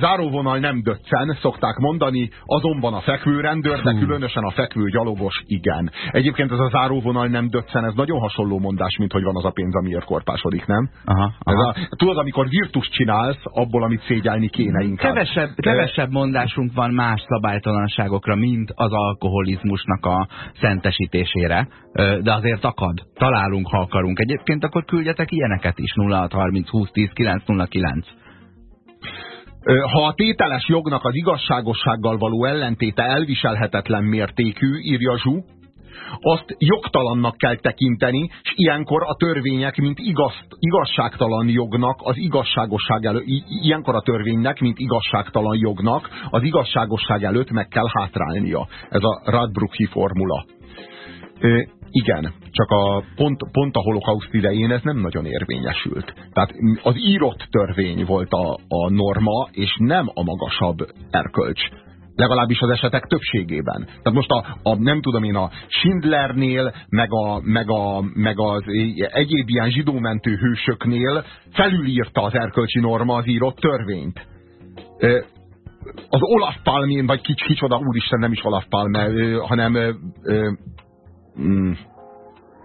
[SPEAKER 1] Záróvonal nem döccen, szokták mondani, azonban a fekvő rendőr, de különösen a fekvő gyalogos igen. Egyébként ez a záróvonal nem döccen, ez nagyon hasonló mondás, mint hogy van az a pénz, amiért korpásodik, nem? Aha, aha. Ez a, tudod, amikor virtus csinálsz, abból, amit szégyelni kéne inkább.
[SPEAKER 2] Kevesebb, kevesebb mondásunk van más szabálytalanságokra, mint az alkoholizmusnak a szentesítésére, de azért akad. Találunk, ha akarunk. Egyébként akkor küldjetek ilyeneket is. 0630 20 10 909.
[SPEAKER 1] Ha a tételes jognak az igazságossággal való ellentéte elviselhetetlen mértékű, írja Zsú, azt jogtalannak kell tekinteni, és ilyenkor a törvények, mint igaz, igazságtalan jognak, az igazságosság előtt, ilyenkor a törvénynek, mint igazságtalan jognak, az igazságosság előtt meg kell hátrálnia. Ez a Radbrucki formula. Ö, igen, csak a pont, pont a holokauszt idején ez nem nagyon érvényesült. Tehát az írott törvény volt a, a norma, és nem a magasabb erkölcs Legalábbis az esetek többségében. Tehát most a, a nem tudom én, a Schindlernél, meg, a, meg, a, meg az egyéb ilyen zsidómentő hősöknél felülírta az erkölcsi norma az írott törvényt. Az Olaf Palme, vagy kics, kicsoda, úristen, nem is Olaf Palme, hanem mm,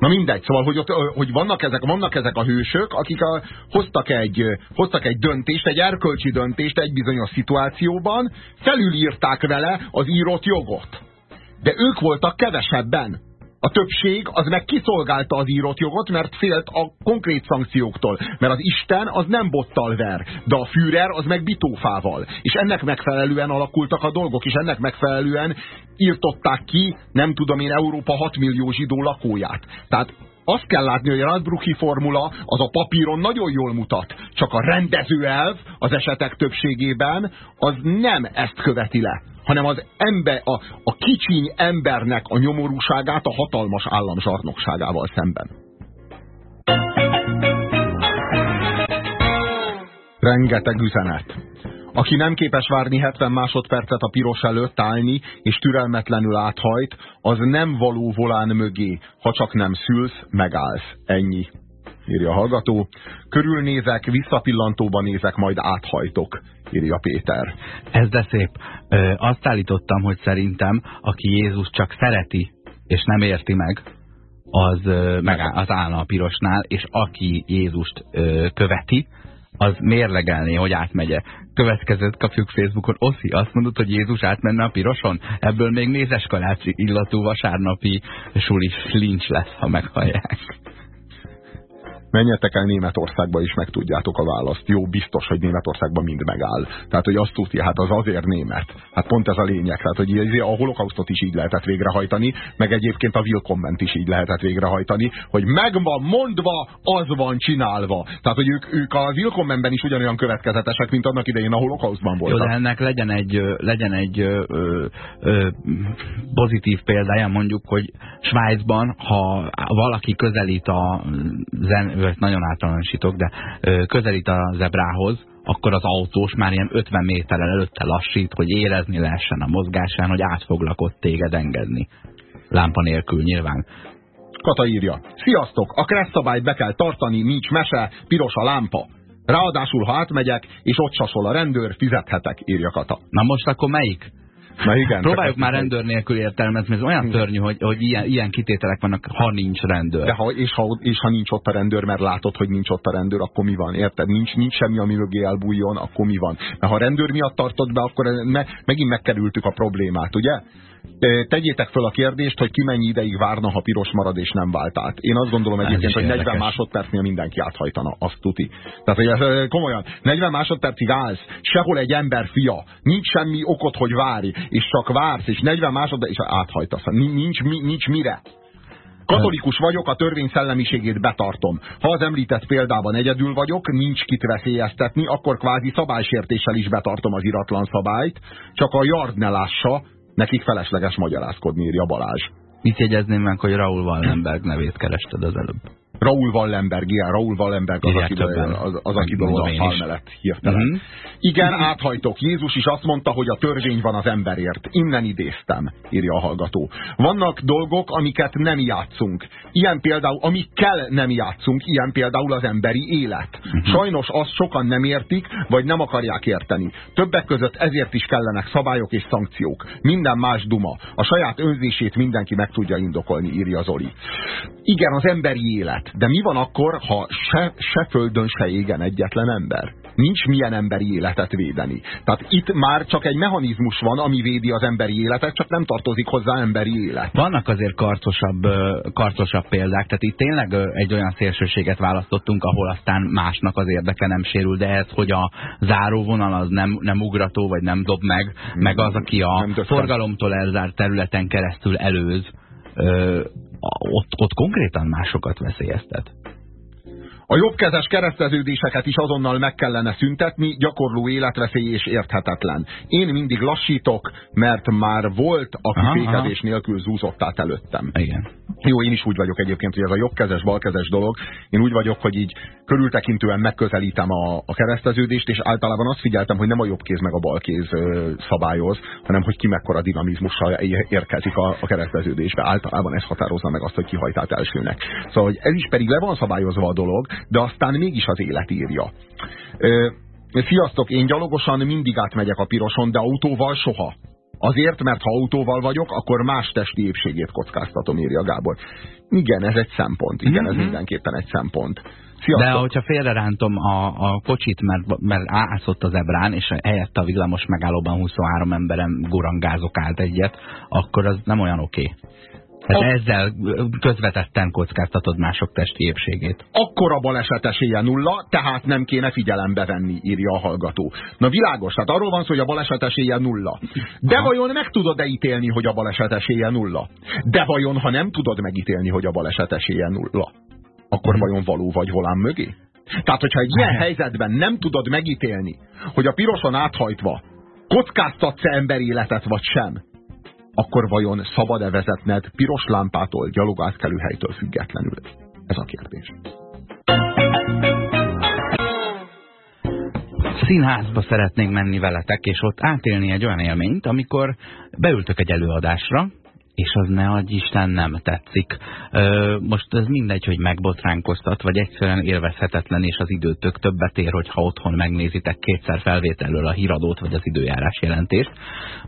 [SPEAKER 1] Na mindegy, szóval, hogy, ott, hogy vannak, ezek, vannak ezek a hősök, akik a, hoztak, egy, hoztak egy döntést, egy erkölcsi döntést egy bizonyos szituációban, felülírták vele az írott jogot. De ők voltak kevesebben. A többség az meg kiszolgálta az írott jogot, mert félt a konkrét szankcióktól. Mert az Isten az nem bottal ver, de a Führer az meg bitófával. És ennek megfelelően alakultak a dolgok, és ennek megfelelően írtották ki, nem tudom én, Európa 6 millió zsidó lakóját. Tehát azt kell látni, hogy a Radbruchi formula az a papíron nagyon jól mutat, csak a rendezőelv az esetek többségében az nem ezt követi le hanem az ember, a, a kicsiny embernek a nyomorúságát a hatalmas állam zsarnokságával szemben. Rengeteg üzenet. Aki nem képes várni 70 másodpercet a piros előtt állni, és türelmetlenül áthajt, az nem való volán mögé. Ha csak nem szülsz, megállsz. Ennyi. Írja a hallgató. Körülnézek, visszapillantóban nézek, majd áthajtok írja Péter.
[SPEAKER 2] Ez de szép. Ö, azt állítottam, hogy szerintem, aki Jézus csak szereti, és nem érti meg, az, meg, az állna a pirosnál, és aki Jézust ö, követi, az mérlegelné, hogy átmegye. Következőt kapjuk Facebookon. Oszi, azt mondod, hogy Jézus átmenne a piroson? Ebből még mézeskalácsi illatú vasárnapi sulis lincs lesz, ha meghallják
[SPEAKER 1] menjetek el Németországba és megtudjátok a választ. Jó, biztos, hogy Németországban mind megáll. Tehát, hogy azt tudja, hát az azért német. Hát pont ez a lényeg. Tehát, hogy a holokausztot is így lehetett végrehajtani, meg egyébként a Willkomment is így lehetett végrehajtani, hogy megvan mondva, az van csinálva. Tehát, hogy ők, ők a Willkommenben is ugyanolyan következetesek, mint annak idején a holokausztban voltak.
[SPEAKER 2] Jó, de ennek legyen egy, legyen egy ö, ö, pozitív példája, mondjuk, hogy Svájcban, ha valaki közelít a zen, ezt nagyon általánosítok, de közelít a zebrához, akkor az autós már ilyen 50 méterrel előtte lassít, hogy érezni lehessen a mozgásán, hogy át foglak ott téged engedni. Lámpa nélkül nyilván.
[SPEAKER 1] Kata írja. Sziasztok! A kresszabályt be kell tartani, nincs mese, piros a lámpa. Ráadásul, ha átmegyek, és ott sasol a rendőr, fizethetek, írja Kata.
[SPEAKER 2] Na most akkor melyik?
[SPEAKER 1] Na igen,
[SPEAKER 2] Próbáljuk már rendőr nélkül értelmezni, ez olyan törnyű, hogy, hogy ilyen, ilyen kitételek vannak, ha nincs rendőr.
[SPEAKER 1] De ha, és, ha, és ha nincs ott a rendőr, mert látod, hogy nincs ott a rendőr, akkor mi van? Érted? Nincs, nincs semmi, ami mögé elbújjon, akkor mi van? Mert ha rendőr miatt tartod be, akkor me, megint megkerültük a problémát, ugye? Tegyétek föl a kérdést, hogy ki mennyi ideig várna, ha piros marad és nem vált át. Én azt gondolom egyébként, hogy 40 másodpercnél mindenki áthajtana, azt tuti. Tehát, hogy ez komolyan, 40 másodpercig állsz, sehol egy ember fia, nincs semmi okot, hogy várj, és csak vársz, és 40 másodperc, és áthajtasz. Nincs, nincs mire. Katolikus vagyok, a törvény szellemiségét betartom. Ha az említett példában egyedül vagyok, nincs kit veszélyeztetni, akkor kvázi szabálysértéssel is betartom az iratlan szabályt, csak a yard ne lássa, Nekik felesleges magyarázkodni, írja Balázs.
[SPEAKER 2] Mit jegyezném meg, hogy Raúl Wallenberg nevét kerested az előbb?
[SPEAKER 1] Raúl Wallenberg, igen, Raúl Wallenberg az, aki, az, az, aki a fal mellett hirtelen. Mhm. -huh. Igen, áthajtok. Jézus is azt mondta, hogy a törvény van az emberért. Innen idéztem, írja a hallgató. Vannak dolgok, amiket nem játszunk. Ilyen például, amikkel nem játszunk, ilyen például az emberi élet. Mhm. -huh. Sajnos azt sokan nem értik, vagy nem akarják érteni. Többek között ezért is kellenek szabályok és szankciók. Minden más duma. A saját önzését mindenki meg tudja indokolni, írja Zoli. Igen, az emberi élet. De mi van akkor, ha se, se földön, se égen egyetlen ember? Nincs milyen emberi életet védeni. Tehát itt már csak egy mechanizmus van, ami védi az emberi életet, csak nem tartozik hozzá emberi élet.
[SPEAKER 2] Vannak azért karcosabb, karcosabb példák, tehát itt tényleg egy olyan szélsőséget választottunk, ahol aztán másnak az érdeke nem sérül, de ez, hogy a záróvonal az nem, nem ugrató, vagy nem dob meg, meg az, aki a forgalomtól elzárt területen keresztül előz, ott, ott konkrétan másokat veszélyeztet.
[SPEAKER 1] A jobbkezes kereszteződéseket is azonnal meg kellene szüntetni, gyakorló életveszély és érthetetlen. Én mindig lassítok, mert már volt, aki fékezés nélkül zúzott át előttem.
[SPEAKER 2] Igen.
[SPEAKER 1] Jó, én is úgy vagyok egyébként, hogy ez a jobbkezes, balkezes dolog. Én úgy vagyok, hogy így körültekintően megközelítem a, a kereszteződést, és általában azt figyeltem, hogy nem a jobb kéz meg a bal kéz ö, szabályoz, hanem hogy ki mekkora dinamizmussal érkezik a, a kereszteződésbe. Általában ez határozza meg azt, hogy ki hajt át elsőnek. Szóval hogy ez is pedig le van szabályozva a dolog, de aztán mégis az élet írja. Sziasztok, én gyalogosan mindig átmegyek a piroson, de autóval soha Azért, mert ha autóval vagyok, akkor más testi épségét kockáztatom, írja Gábor. Igen, ez egy szempont. Igen, ez mhm. mindenképpen egy szempont.
[SPEAKER 2] Sziasztok. De hogyha félrerántom a, a kocsit, mert, mert ászott az ebrán, és helyett a villamos megállóban 23 emberem gurangázok át egyet, akkor az nem olyan oké. Okay. Tehát ezzel közvetetten kockáztatod mások testi épségét.
[SPEAKER 1] Akkor a baleset esélye nulla, tehát nem kéne figyelembe venni, írja a hallgató. Na világos, tehát arról van szó, hogy a baleset esélye nulla. De Aha. vajon meg tudod-e ítélni, hogy a baleset esélye nulla? De vajon, ha nem tudod megítélni, hogy a baleset esélye nulla, akkor vajon való vagy volán mögé? Tehát, hogyha egy ilyen helyzetben nem tudod megítélni, hogy a piroson áthajtva kockáztatsz-e emberéletet vagy sem, akkor vajon szabad-e vezetned piros lámpától, gyalogátkelő helytől függetlenül? Ez a kérdés.
[SPEAKER 2] Színházba szeretnénk menni veletek, és ott átélni egy olyan élményt, amikor beültök egy előadásra, és az ne adj Isten nem tetszik. Ö, most ez mindegy, hogy megbotránkoztat, vagy egyszerűen élvezhetetlen, és az idő tök többet ér, hogyha otthon megnézitek kétszer felvételről a híradót, vagy az időjárás jelentést.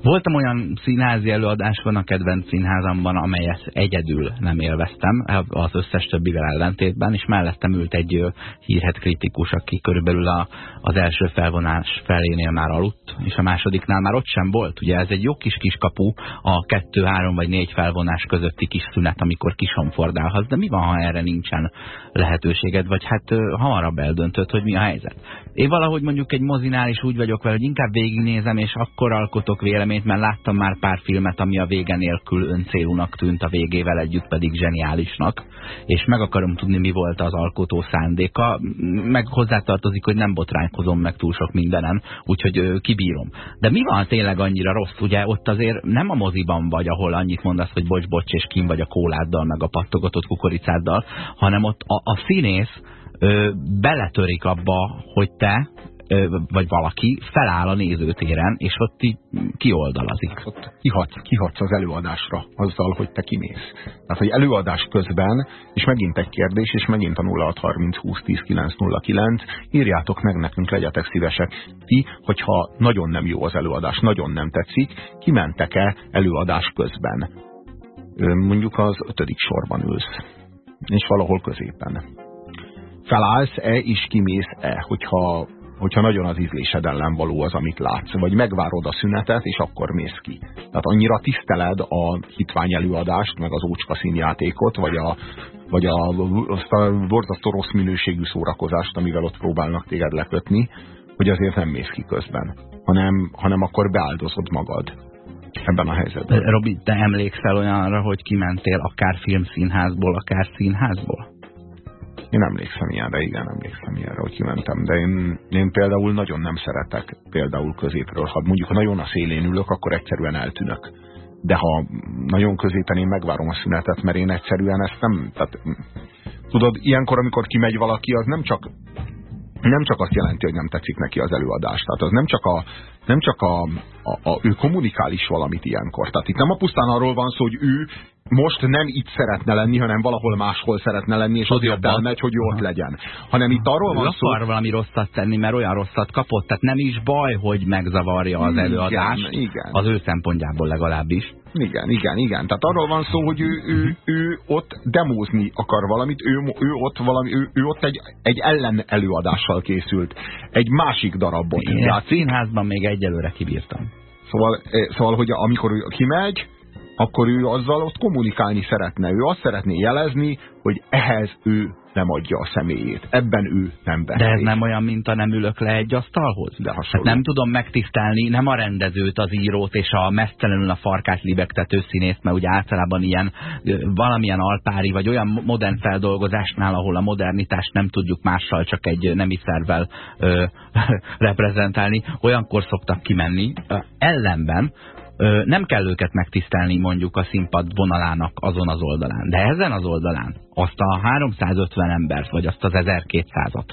[SPEAKER 2] Voltam olyan színházi előadásban a kedvenc színházamban, amelyet egyedül nem élveztem, az összes többivel ellentétben, és mellettem ült egy hírhet kritikus, aki körülbelül a, az első felvonás felénél már aludt, és a másodiknál már ott sem volt. Ugye ez egy jó kis kiskapu a kettő, három vagy négy felvonás közötti kis szünet, amikor kisomfordálhatsz, de mi van, ha erre nincsen lehetőséged, vagy hát hamarabb eldöntöd, hogy mi a helyzet. Én valahogy mondjuk egy mozinál is úgy vagyok vele, hogy inkább végignézem, és akkor alkotok véleményt, mert láttam már pár filmet, ami a vége nélkül öncélúnak tűnt, a végével együtt pedig zseniálisnak, és meg akarom tudni, mi volt az alkotó szándéka, meg hozzátartozik, hogy nem botránkozom meg túl sok mindenen, úgyhogy kibírom. De mi van tényleg annyira rossz? Ugye ott azért nem a moziban vagy, ahol annyit mondasz, hogy bocs, bocs, és kim vagy a kóláddal, meg a pattogatott kukoricáddal, hanem ott a, a színész ö, beletörik abba, hogy te vagy valaki feláll a nézőtéren, és ott így kioldalazik.
[SPEAKER 1] Ott kihatsz, kihatsz az előadásra azzal, hogy te kimész. Tehát, hogy előadás közben, és megint egy kérdés, és megint a 0630 20 10 909, írjátok meg nekünk, legyetek szívesek. Ti, hogyha nagyon nem jó az előadás, nagyon nem tetszik, kimentek-e előadás közben? Mondjuk az ötödik sorban ülsz, és valahol középen felállsz-e és kimész-e, hogyha hogyha nagyon az ízlésed ellen való az, amit látsz, vagy megvárod a szünetet, és akkor mész ki. Tehát annyira tiszteled a hitvány előadást, meg az ócska színjátékot, vagy, a, vagy a, azt a borzasztó rossz minőségű szórakozást, amivel ott próbálnak téged lekötni, hogy azért nem mész ki közben, hanem, hanem akkor beáldozod magad ebben a helyzetben.
[SPEAKER 2] Robi, te emlékszel olyanra, hogy kimentél akár filmszínházból, akár színházból?
[SPEAKER 1] Én emlékszem ilyenre, igen, emlékszem ilyenre, hogy kimentem, de én, én például nagyon nem szeretek például középről. Ha mondjuk nagyon a szélén ülök, akkor egyszerűen eltűnök. De ha nagyon középen én megvárom a szünetet, mert én egyszerűen ezt nem... Tehát, tudod, ilyenkor, amikor kimegy valaki, az nem csak nem csak azt jelenti, hogy nem tetszik neki az előadás. Tehát az nem csak a, nem csak a, a, a ő kommunikál is valamit ilyenkor. Tehát itt nem a pusztán arról van szó, hogy ő most nem itt szeretne lenni, hanem valahol máshol szeretne lenni, és azért elmegy, hogy jó ott legyen. Hanem itt arról van szó...
[SPEAKER 2] akar valami rosszat tenni, mert olyan rosszat kapott, tehát nem is baj, hogy megzavarja az előadást. Igen, igen. Az ő szempontjából legalábbis.
[SPEAKER 1] Igen, igen, igen. Tehát arról van szó, hogy ő, ő, ő ott demózni akar valamit, ő, ő ott, valami, ő, ő ott egy, egy ellen előadással készült. Egy másik darabban.
[SPEAKER 2] Én a színházban még egyelőre kibírtam.
[SPEAKER 1] Szóval, eh, szóval hogy amikor ő kimegy, akkor ő azzal ott kommunikálni szeretne. Ő azt szeretné jelezni, hogy ehhez ő nem adja a személyét. Ebben ő nem beszél.
[SPEAKER 2] De ez nem olyan, mint a nem ülök le egy asztalhoz? De hát nem tudom megtisztelni nem a rendezőt, az írót és a mesztelenül a farkát libegtető színészt, mert ugye általában ilyen valamilyen alpári, vagy olyan modern feldolgozásnál, ahol a modernitást nem tudjuk mással, csak egy nemi szervvel ö, reprezentálni, olyankor szoktak kimenni. Ellenben nem kell őket megtisztelni mondjuk a színpad vonalának azon az oldalán. De ezen az oldalán azt a 350 embert, vagy azt az 1200-at,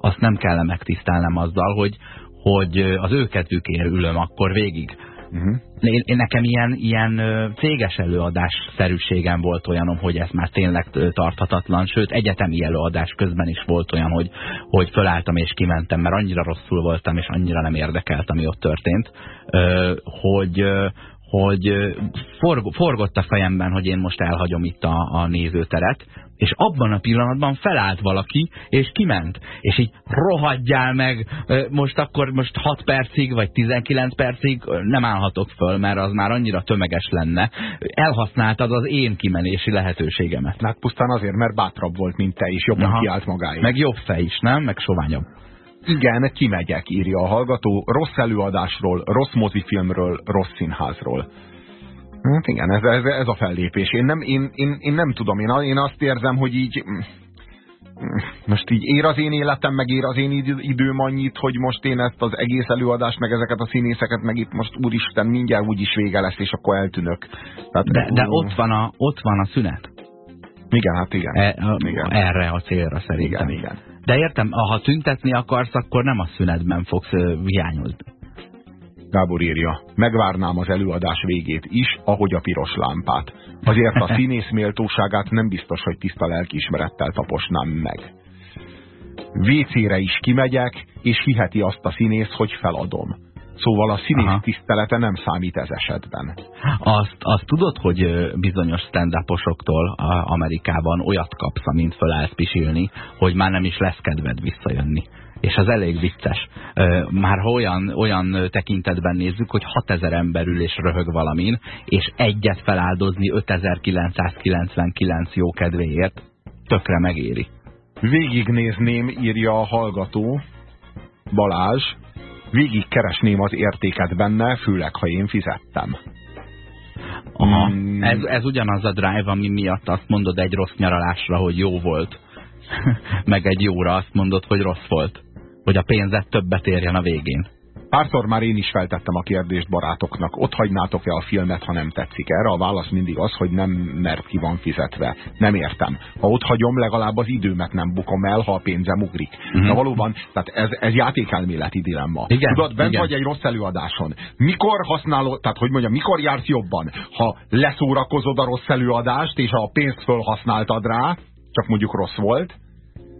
[SPEAKER 2] azt nem kell megtisztelnem azzal, hogy, hogy az ő kedvükért ülöm akkor végig. Uh -huh. én, én nekem ilyen, ilyen céges előadás szerűségem volt olyanom, hogy ez már tényleg tarthatatlan, sőt egyetemi előadás közben is volt olyan, hogy, hogy fölálltam és kimentem, mert annyira rosszul voltam, és annyira nem érdekelt, ami ott történt, hogy, hogy forg, forgott a fejemben, hogy én most elhagyom itt a, a nézőteret, és abban a pillanatban felállt valaki, és kiment. És így rohadjál meg, most akkor most 6 percig, vagy 19 percig nem állhatok föl, mert az már annyira tömeges lenne. Elhasználtad az én kimenési lehetőségemet.
[SPEAKER 1] Hát pusztán azért, mert bátrabb volt, mint te, és jobban Aha. kiállt magáért.
[SPEAKER 2] Meg jobb fej is, nem? Meg soványabb.
[SPEAKER 1] Igen, kimegyek, írja a hallgató. Rossz előadásról, rossz mozifilmről, rossz színházról. Hát igen, ez, ez, ez a fellépés. Én nem, én, én, én nem tudom, én, én azt érzem, hogy így most így ér az én életem, meg ér az én időm annyit, hogy most én ezt az egész előadást, meg ezeket a színészeket, meg itt most úristen, mindjárt úgyis vége lesz, és akkor eltűnök.
[SPEAKER 2] Tehát, de, de ott, van a, ott van a szünet.
[SPEAKER 1] Igen, hát igen. E,
[SPEAKER 2] a,
[SPEAKER 1] igen.
[SPEAKER 2] Erre a célra szerintem.
[SPEAKER 1] Igen, igen.
[SPEAKER 2] De értem, ha tüntetni akarsz, akkor nem a szünetben fogsz hiányozni.
[SPEAKER 1] Gábor írja, megvárnám az előadás végét is, ahogy a piros lámpát. Azért a színész méltóságát nem biztos, hogy tiszta lelkiismerettel taposnám meg. WC-re is kimegyek, és hiheti azt a színész, hogy feladom. Szóval a színész Aha. tisztelete nem számít ez esetben.
[SPEAKER 2] Azt, azt tudod, hogy bizonyos stand Amerikában olyat kapsz, amint fölállsz pisilni, hogy már nem is lesz kedved visszajönni és az elég vicces. Már ha olyan, olyan tekintetben nézzük, hogy 6000 ember ül és röhög valamin, és egyet feláldozni 5999 jó kedvéért, tökre megéri.
[SPEAKER 1] Végignézném, írja a hallgató, Balázs, végig keresném az értéket benne, főleg, ha én fizettem.
[SPEAKER 2] Aha. Hmm. Ez, ez ugyanaz a drive, ami miatt azt mondod egy rossz nyaralásra, hogy jó volt. Meg egy jóra azt mondod, hogy rossz volt hogy a pénzet többet érjen a végén.
[SPEAKER 1] Párszor már én is feltettem a kérdést barátoknak, ott hagynátok-e a filmet, ha nem tetszik. Erre a válasz mindig az, hogy nem, mert ki van fizetve. Nem értem. Ha ott hagyom, legalább az időmet nem bukom el, ha a pénzem ugrik. Mhm. -huh. Na valóban, tehát ez, ez játékelméleti dilemma. Igen, Tudod, bent igen. vagy egy rossz előadáson. Mikor használod, tehát hogy mondjam, mikor jársz jobban? Ha leszórakozod a rossz előadást, és a pénzt fölhasználtad rá, csak mondjuk rossz volt,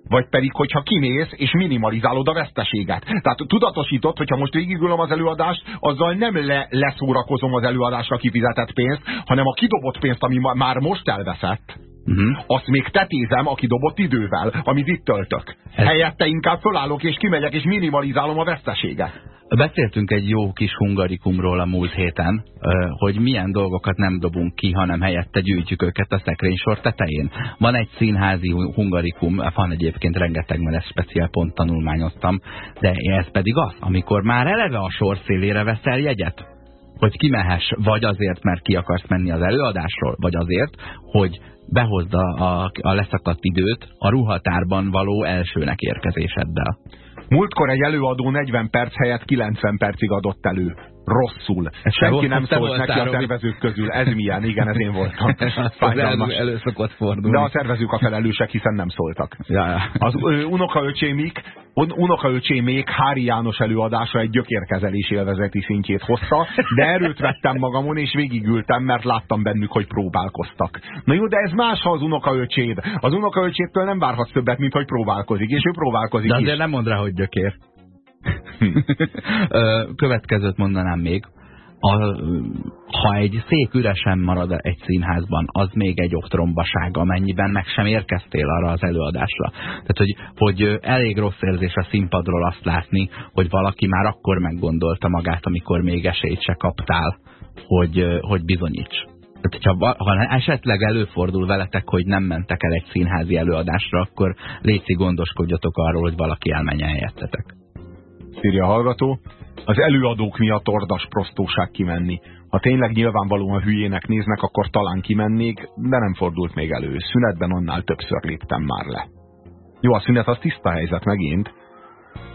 [SPEAKER 1] vagy pedig, hogyha kimész és minimalizálod a veszteséget. Tehát tudatosított, hogyha most végigülöm az előadást, azzal nem le, leszórakozom az előadásra kifizetett pénzt, hanem a kidobott pénzt, ami már most elveszett, Uh mhm. -huh. Azt még tetézem, aki dobott idővel, amit itt töltök. Ez... Helyette inkább fölállok és kimegyek, és minimalizálom a veszteséget.
[SPEAKER 2] Beszéltünk egy jó kis hungarikumról a múlt héten, hogy milyen dolgokat nem dobunk ki, hanem helyette gyűjtjük őket a szekrénysor tetején. Van egy színházi hungarikum, van egyébként rengeteg, mert ezt speciál pont tanulmányoztam, de ez pedig az, amikor már eleve a sor szélére veszel jegyet, hogy kimehess, vagy azért, mert ki akarsz menni az előadásról, vagy azért, hogy behozd a, a, a leszakadt időt a ruhatárban való elsőnek érkezéseddel.
[SPEAKER 1] Múltkor egy előadó 40 perc helyett 90 percig adott elő. Rosszul. Ez Senki nem szólt neki a szervezők közül. Ez milyen? Igen, ez én voltam.
[SPEAKER 2] Fájdalmas. Elő, elő szokott fordulni.
[SPEAKER 1] De a szervezők a felelősek, hiszen nem szóltak.
[SPEAKER 2] Ja, ja.
[SPEAKER 1] Az unokaöcsémik, unokaöcsémék Hári János előadása egy gyökérkezelés élvezeti szintjét hozta, de erőt vettem magamon, és végigültem, mert láttam bennük, hogy próbálkoztak. Na jó, de ez más, ha az unokaöcséd. Az unokaöcsétől nem várhatsz többet, mint hogy próbálkozik, és ő próbálkozik
[SPEAKER 2] De azért is. nem mond rá, hogy gyökér. Következőt mondanám még. A, ha egy szék üresen marad egy színházban, az még egy ostrombaság, amennyiben meg sem érkeztél arra az előadásra. Tehát, hogy, hogy elég rossz érzés a színpadról azt látni, hogy valaki már akkor meggondolta magát, amikor még esélyt se kaptál, hogy, hogy bizonyíts. Tehát, hogyha, ha esetleg előfordul veletek, hogy nem mentek el egy színházi előadásra, akkor létszi gondoskodjatok arról, hogy valaki elmenjen helyettetek
[SPEAKER 1] írja a hallgató, az előadók miatt ordas prostóság kimenni. Ha tényleg nyilvánvalóan hülyének néznek, akkor talán kimennék, de nem fordult még elő. Szünetben annál többször léptem már le. Jó, a szünet az tiszta helyzet megint.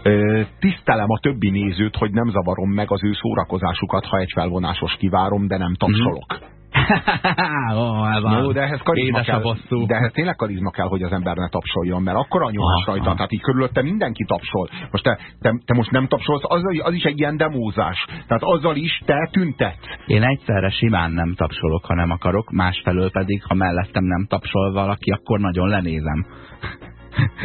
[SPEAKER 1] Ö, tisztelem a többi nézőt, hogy nem zavarom meg az ő szórakozásukat, ha egy felvonásos kivárom, de nem tapsolok. Mm -hmm.
[SPEAKER 2] oh,
[SPEAKER 1] no, de ehhez karizma kell, de ehhez tényleg karizma kell, hogy az ember ne tapsoljon, mert akkor a nyomás rajta, tehát így körülötte mindenki tapsol. Most te, te, te most nem tapsolsz, az, az is egy ilyen demózás. Tehát azzal is te tüntetsz.
[SPEAKER 2] Én egyszerre simán nem tapsolok, ha nem akarok, másfelől pedig, ha mellettem nem tapsol valaki, akkor nagyon lenézem.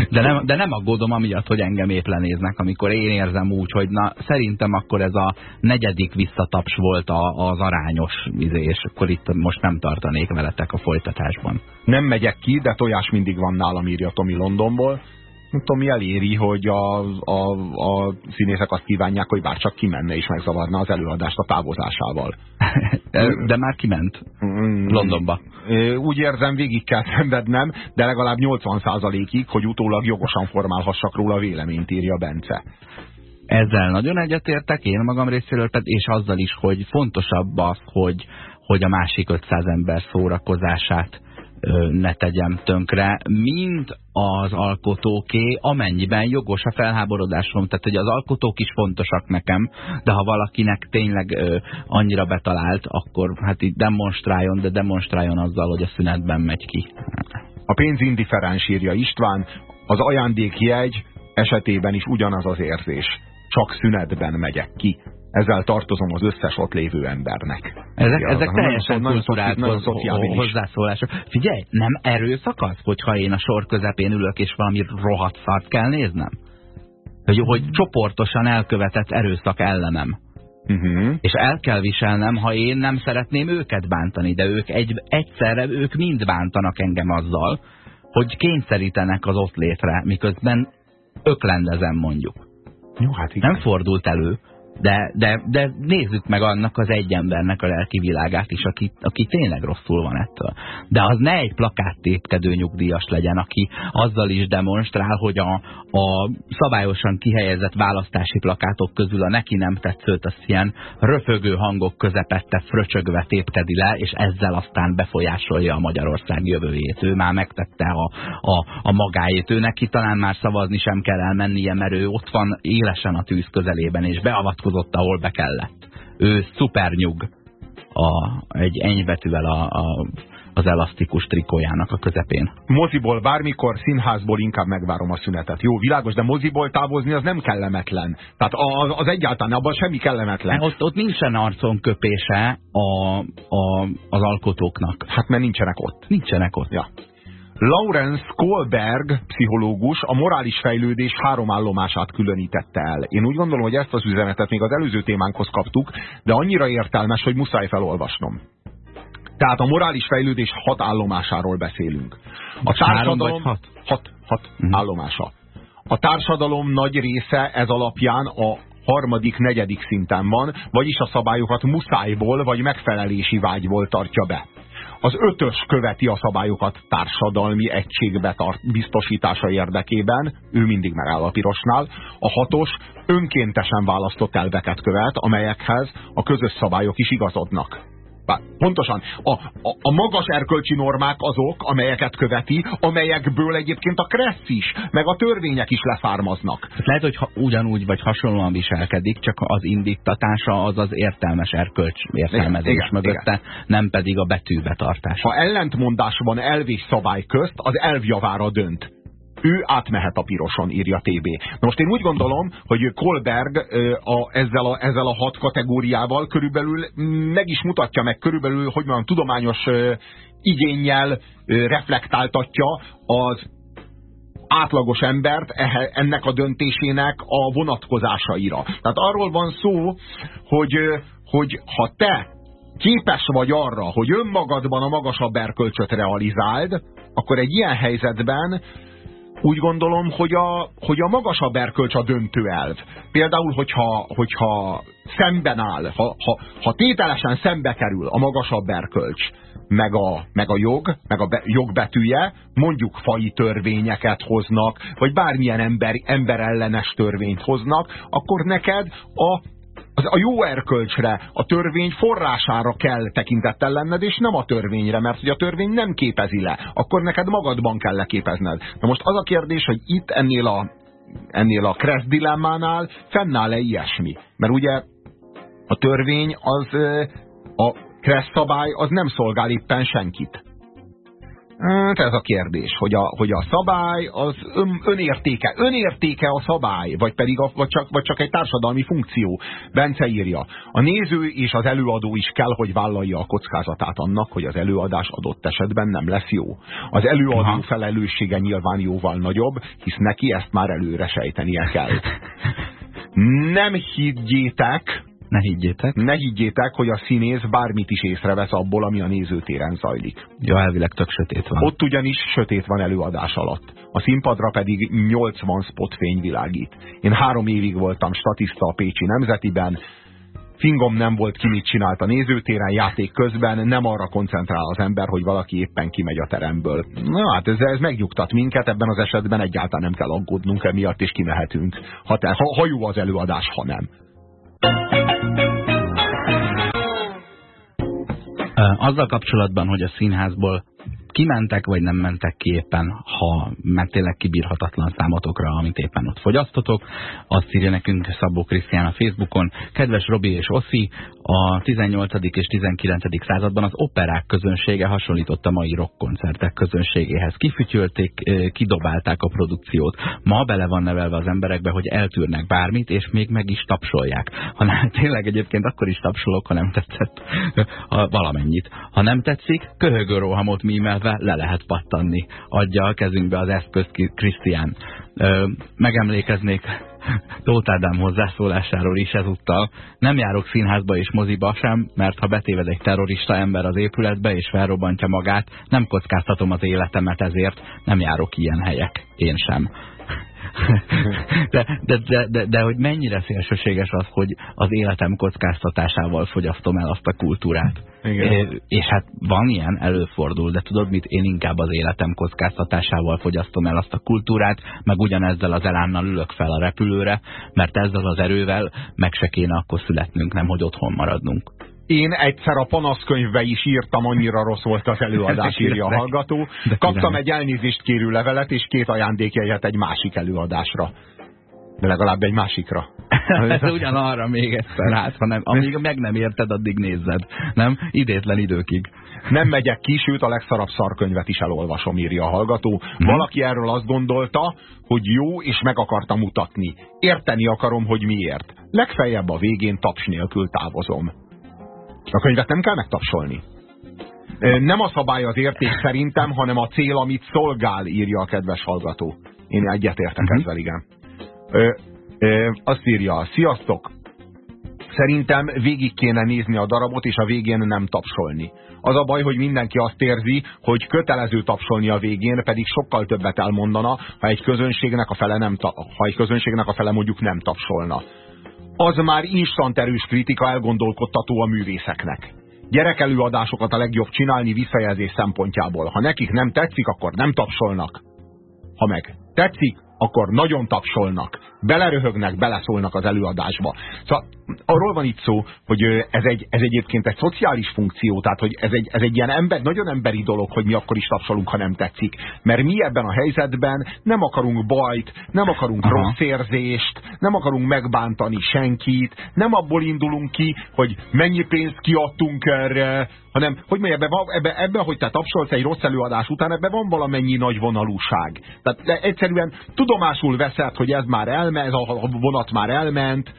[SPEAKER 2] De nem, de nem aggódom amiatt, hogy engem épp lenéznek, amikor én érzem úgy, hogy na, szerintem akkor ez a negyedik visszataps volt a, az arányos izé, és akkor itt most nem tartanék veletek a folytatásban.
[SPEAKER 1] Nem megyek ki, de tojás mindig van nálam, írja Tomi Londonból. Tomi eléri, hogy a, a, a színészek azt kívánják, hogy bárcsak kimenne és megzavarna az előadást a távozásával.
[SPEAKER 2] de, de már kiment mm. Londonba.
[SPEAKER 1] Úgy érzem, végig kell szenvednem, de legalább 80%-ig, hogy utólag jogosan formálhassak róla véleményt, írja Bence.
[SPEAKER 2] Ezzel nagyon egyetértek, én magam részéről, és azzal is, hogy fontosabb az, hogy, hogy a másik 500 ember szórakozását ne tegyem tönkre, mint az alkotóké, amennyiben jogos a felháborodásom. Tehát, hogy az alkotók is fontosak nekem, de ha valakinek tényleg ö, annyira betalált, akkor hát így demonstráljon, de demonstráljon azzal, hogy a szünetben megy ki.
[SPEAKER 1] A pénz indiferens írja István, az ajándékjegy esetében is ugyanaz az érzés. Csak szünetben megyek ki ezzel tartozom az összes ott lévő embernek.
[SPEAKER 2] Ezek, ja, ezek teljesen kulturált hozzászólások. Figyelj, nem erőszak az, hogyha én a sor közepén ülök, és valami rohadt szart kell néznem? Hogy, hogy csoportosan elkövetett erőszak ellenem. Uh mhm. -huh. És el kell viselnem, ha én nem szeretném őket bántani, de ők egy, egyszerre, ők mind bántanak engem azzal, hogy kényszerítenek az ott létre, miközben öklendezem mondjuk. Jó, hát igen. Nem fordult elő, de, de, de nézzük meg annak az egy embernek a lelki világát is, aki, aki tényleg rosszul van ettől. De az ne egy plakáttépkedő nyugdíjas legyen, aki azzal is demonstrál, hogy a, a szabályosan kihelyezett választási plakátok közül a neki nem tetszőt az ilyen röfögő hangok közepette fröcsögve tépkedi le, és ezzel aztán befolyásolja a Magyarország jövőjét. Ő már megtette a, a, a magáét. Ő neki talán már szavazni sem kell elmennie, mert ő ott van élesen a tűz közelében, és beavatkozik beavatkozott, ahol be kellett. Ő szupernyug a, egy enyvetűvel a, a, az elasztikus trikójának a közepén.
[SPEAKER 1] Moziból bármikor, színházból inkább megvárom a szünetet. Jó, világos, de moziból távozni az nem kellemetlen. Tehát az, az egyáltalán abban semmi kellemetlen.
[SPEAKER 2] Ott, ott nincsen arcon köpése a, a, az alkotóknak.
[SPEAKER 1] Hát mert nincsenek ott.
[SPEAKER 2] Nincsenek ott.
[SPEAKER 1] Ja. Lawrence Kohlberg pszichológus a morális fejlődés három állomását különítette el. Én úgy gondolom, hogy ezt az üzenetet még az előző témánkhoz kaptuk, de annyira értelmes, hogy muszáj felolvasnom. Tehát a morális fejlődés hat állomásáról beszélünk.
[SPEAKER 2] A társadalom hat?
[SPEAKER 1] Hat, hat. -huh. állomása. A társadalom nagy része ez alapján a harmadik, negyedik szinten van, vagyis a szabályokat muszájból vagy megfelelési vágyból tartja be. Az ötös követi a szabályokat társadalmi egységbe biztosítása érdekében, ő mindig megáll a pirosnál. A hatos önkéntesen választott elveket követ, amelyekhez a közös szabályok is igazodnak. Pontosan. A, a, a magas erkölcsi normák azok, amelyeket követi, amelyekből egyébként a kressz is, meg a törvények is leszármaznak.
[SPEAKER 2] Hát lehet, hogy ha, ugyanúgy vagy hasonlóan viselkedik, csak az indítatása az az értelmes erkölcs értelmezés igen, mögötte, igen. nem pedig a betűbetartás.
[SPEAKER 1] Ha ellentmondás van elv és szabály közt, az elvjavára dönt ő átmehet a piroson, írja TB. Most én úgy gondolom, hogy Kolberg a, ezzel, a, ezzel a hat kategóriával körülbelül meg is mutatja meg, körülbelül, hogy mondjam, tudományos igényel reflektáltatja az átlagos embert ennek a döntésének a vonatkozásaira. Tehát arról van szó, hogy, hogy ha te képes vagy arra, hogy önmagadban a magasabb erkölcsöt realizáld, akkor egy ilyen helyzetben úgy gondolom, hogy a, hogy a magasabb erkölcs a döntő elv. Például, hogyha, hogyha szemben áll, ha, ha, ha tételesen szembe kerül a magasabb erkölcs, meg a, meg a jog, meg a be, jogbetűje, mondjuk fai törvényeket hoznak, vagy bármilyen ember, emberellenes törvényt hoznak, akkor neked a a jó erkölcsre, a törvény forrására kell tekintettel lenned, és nem a törvényre, mert hogy a törvény nem képezi le, akkor neked magadban kell leképezned. Na most az a kérdés, hogy itt ennél a, ennél a kressz dilemmánál fennáll-e ilyesmi? Mert ugye a törvény az, a kressz szabály az nem szolgál éppen senkit. Hát ez a kérdés, hogy a, hogy a szabály az ön, önértéke. Önértéke a szabály, vagy pedig a, vagy csak, vagy csak egy társadalmi funkció. Bence írja, a néző és az előadó is kell, hogy vállalja a kockázatát annak, hogy az előadás adott esetben nem lesz jó. Az előadó Aha. felelőssége nyilván jóval nagyobb, hisz neki ezt már előre sejtenie kell. Nem higgyétek,
[SPEAKER 2] ne higgyétek.
[SPEAKER 1] Ne higgyétek, hogy a színész bármit is észrevesz abból, ami a nézőtéren zajlik.
[SPEAKER 2] Ja, elvileg tök sötét van.
[SPEAKER 1] Ott ugyanis sötét van előadás alatt. A színpadra pedig 80 spotfény világít. Én három évig voltam statiszta a Pécsi Nemzetiben, fingom nem volt ki, mit csinált a nézőtéren, játék közben, nem arra koncentrál az ember, hogy valaki éppen kimegy a teremből. Na hát ez, ez megnyugtat minket, ebben az esetben egyáltalán nem kell aggódnunk emiatt, és kimehetünk. Ha, te, ha, ha jó az előadás, ha nem.
[SPEAKER 2] Azzal kapcsolatban, hogy a színházból kimentek, vagy nem mentek ki éppen, ha mert tényleg kibírhatatlan számotokra, amit éppen ott fogyasztotok. Azt írja nekünk Szabó Krisztián a Facebookon. Kedves Robi és Oszi, a 18. és 19. században az operák közönsége hasonlított a mai rockkoncertek közönségéhez. Kifütyölték, kidobálták a produkciót. Ma bele van nevelve az emberekbe, hogy eltűrnek bármit, és még meg is tapsolják. Ha nem, tényleg egyébként akkor is tapsolok, ha nem tetszett valamennyit. Ha nem tetszik, köhögő rohamot mímelve le lehet pattanni. Adja a kezünkbe az eszköz Krisztián. Megemlékeznék Tóth Ádám hozzászólásáról is ezúttal. Nem járok színházba és moziba sem, mert ha betéved egy terrorista ember az épületbe és felrobbantja magát, nem kockáztatom az életemet ezért, nem járok ilyen helyek. Én sem. De, de, de, de, de hogy mennyire szélsőséges az, hogy az életem kockáztatásával fogyasztom el azt a kultúrát. Igen. És hát van ilyen, előfordul, de tudod mit, én inkább az életem kockáztatásával fogyasztom el azt a kultúrát, meg ugyanezzel az elánnal ülök fel a repülőre, mert ezzel az erővel meg se kéne akkor születnünk, nem hogy otthon maradnunk.
[SPEAKER 1] Én egyszer a panaszkönyvbe is írtam, annyira rossz volt az előadás, írja a hallgató. Kaptam egy elnézést kérő levelet, és két ajándékjegyet egy másik előadásra. De legalább egy másikra.
[SPEAKER 2] Ez ugyanarra még egyszer hát, hanem amíg meg nem érted, addig nézzed. Nem? Idétlen időkig.
[SPEAKER 1] Nem megyek ki, sőt a legszarabb szarkönyvet is elolvasom, írja a hallgató. Hmm. Valaki erről azt gondolta, hogy jó, és meg akarta mutatni. Érteni akarom, hogy miért. Legfeljebb a végén taps nélkül távozom. A könyvet nem kell megtapsolni. Nem a szabály az érték szerintem, hanem a cél, amit szolgál, írja a kedves hallgató. Én egyetértek uh mhm. -huh. ezzel, igen. Ö, ö, azt írja, sziasztok! Szerintem végig kéne nézni a darabot, és a végén nem tapsolni. Az a baj, hogy mindenki azt érzi, hogy kötelező tapsolni a végén, pedig sokkal többet elmondana, ha egy közönségnek a fele, nem ha egy közönségnek a fele mondjuk nem tapsolna az már instant erős kritika elgondolkodtató a művészeknek. Gyerekelőadásokat a legjobb csinálni visszajelzés szempontjából. Ha nekik nem tetszik, akkor nem tapsolnak. Ha meg tetszik, akkor nagyon tapsolnak, beleröhögnek, beleszólnak az előadásba. Szóval arról van itt szó, hogy ez, egy, ez egyébként egy szociális funkció, tehát hogy ez egy, ez egy ilyen ember, nagyon emberi dolog, hogy mi akkor is tapsolunk, ha nem tetszik. Mert mi ebben a helyzetben nem akarunk bajt, nem akarunk Aha. rossz érzést, nem akarunk megbántani senkit, nem abból indulunk ki, hogy mennyi pénzt kiadtunk erre, hanem, hogy mondja, ebben, ebbe, ebbe, hogy te tapsolsz egy rossz előadás után, ebben van valamennyi nagy vonalúság. Tehát egyszerűen tudomásul veszed, hogy ez már elment, ez a vonat már elment,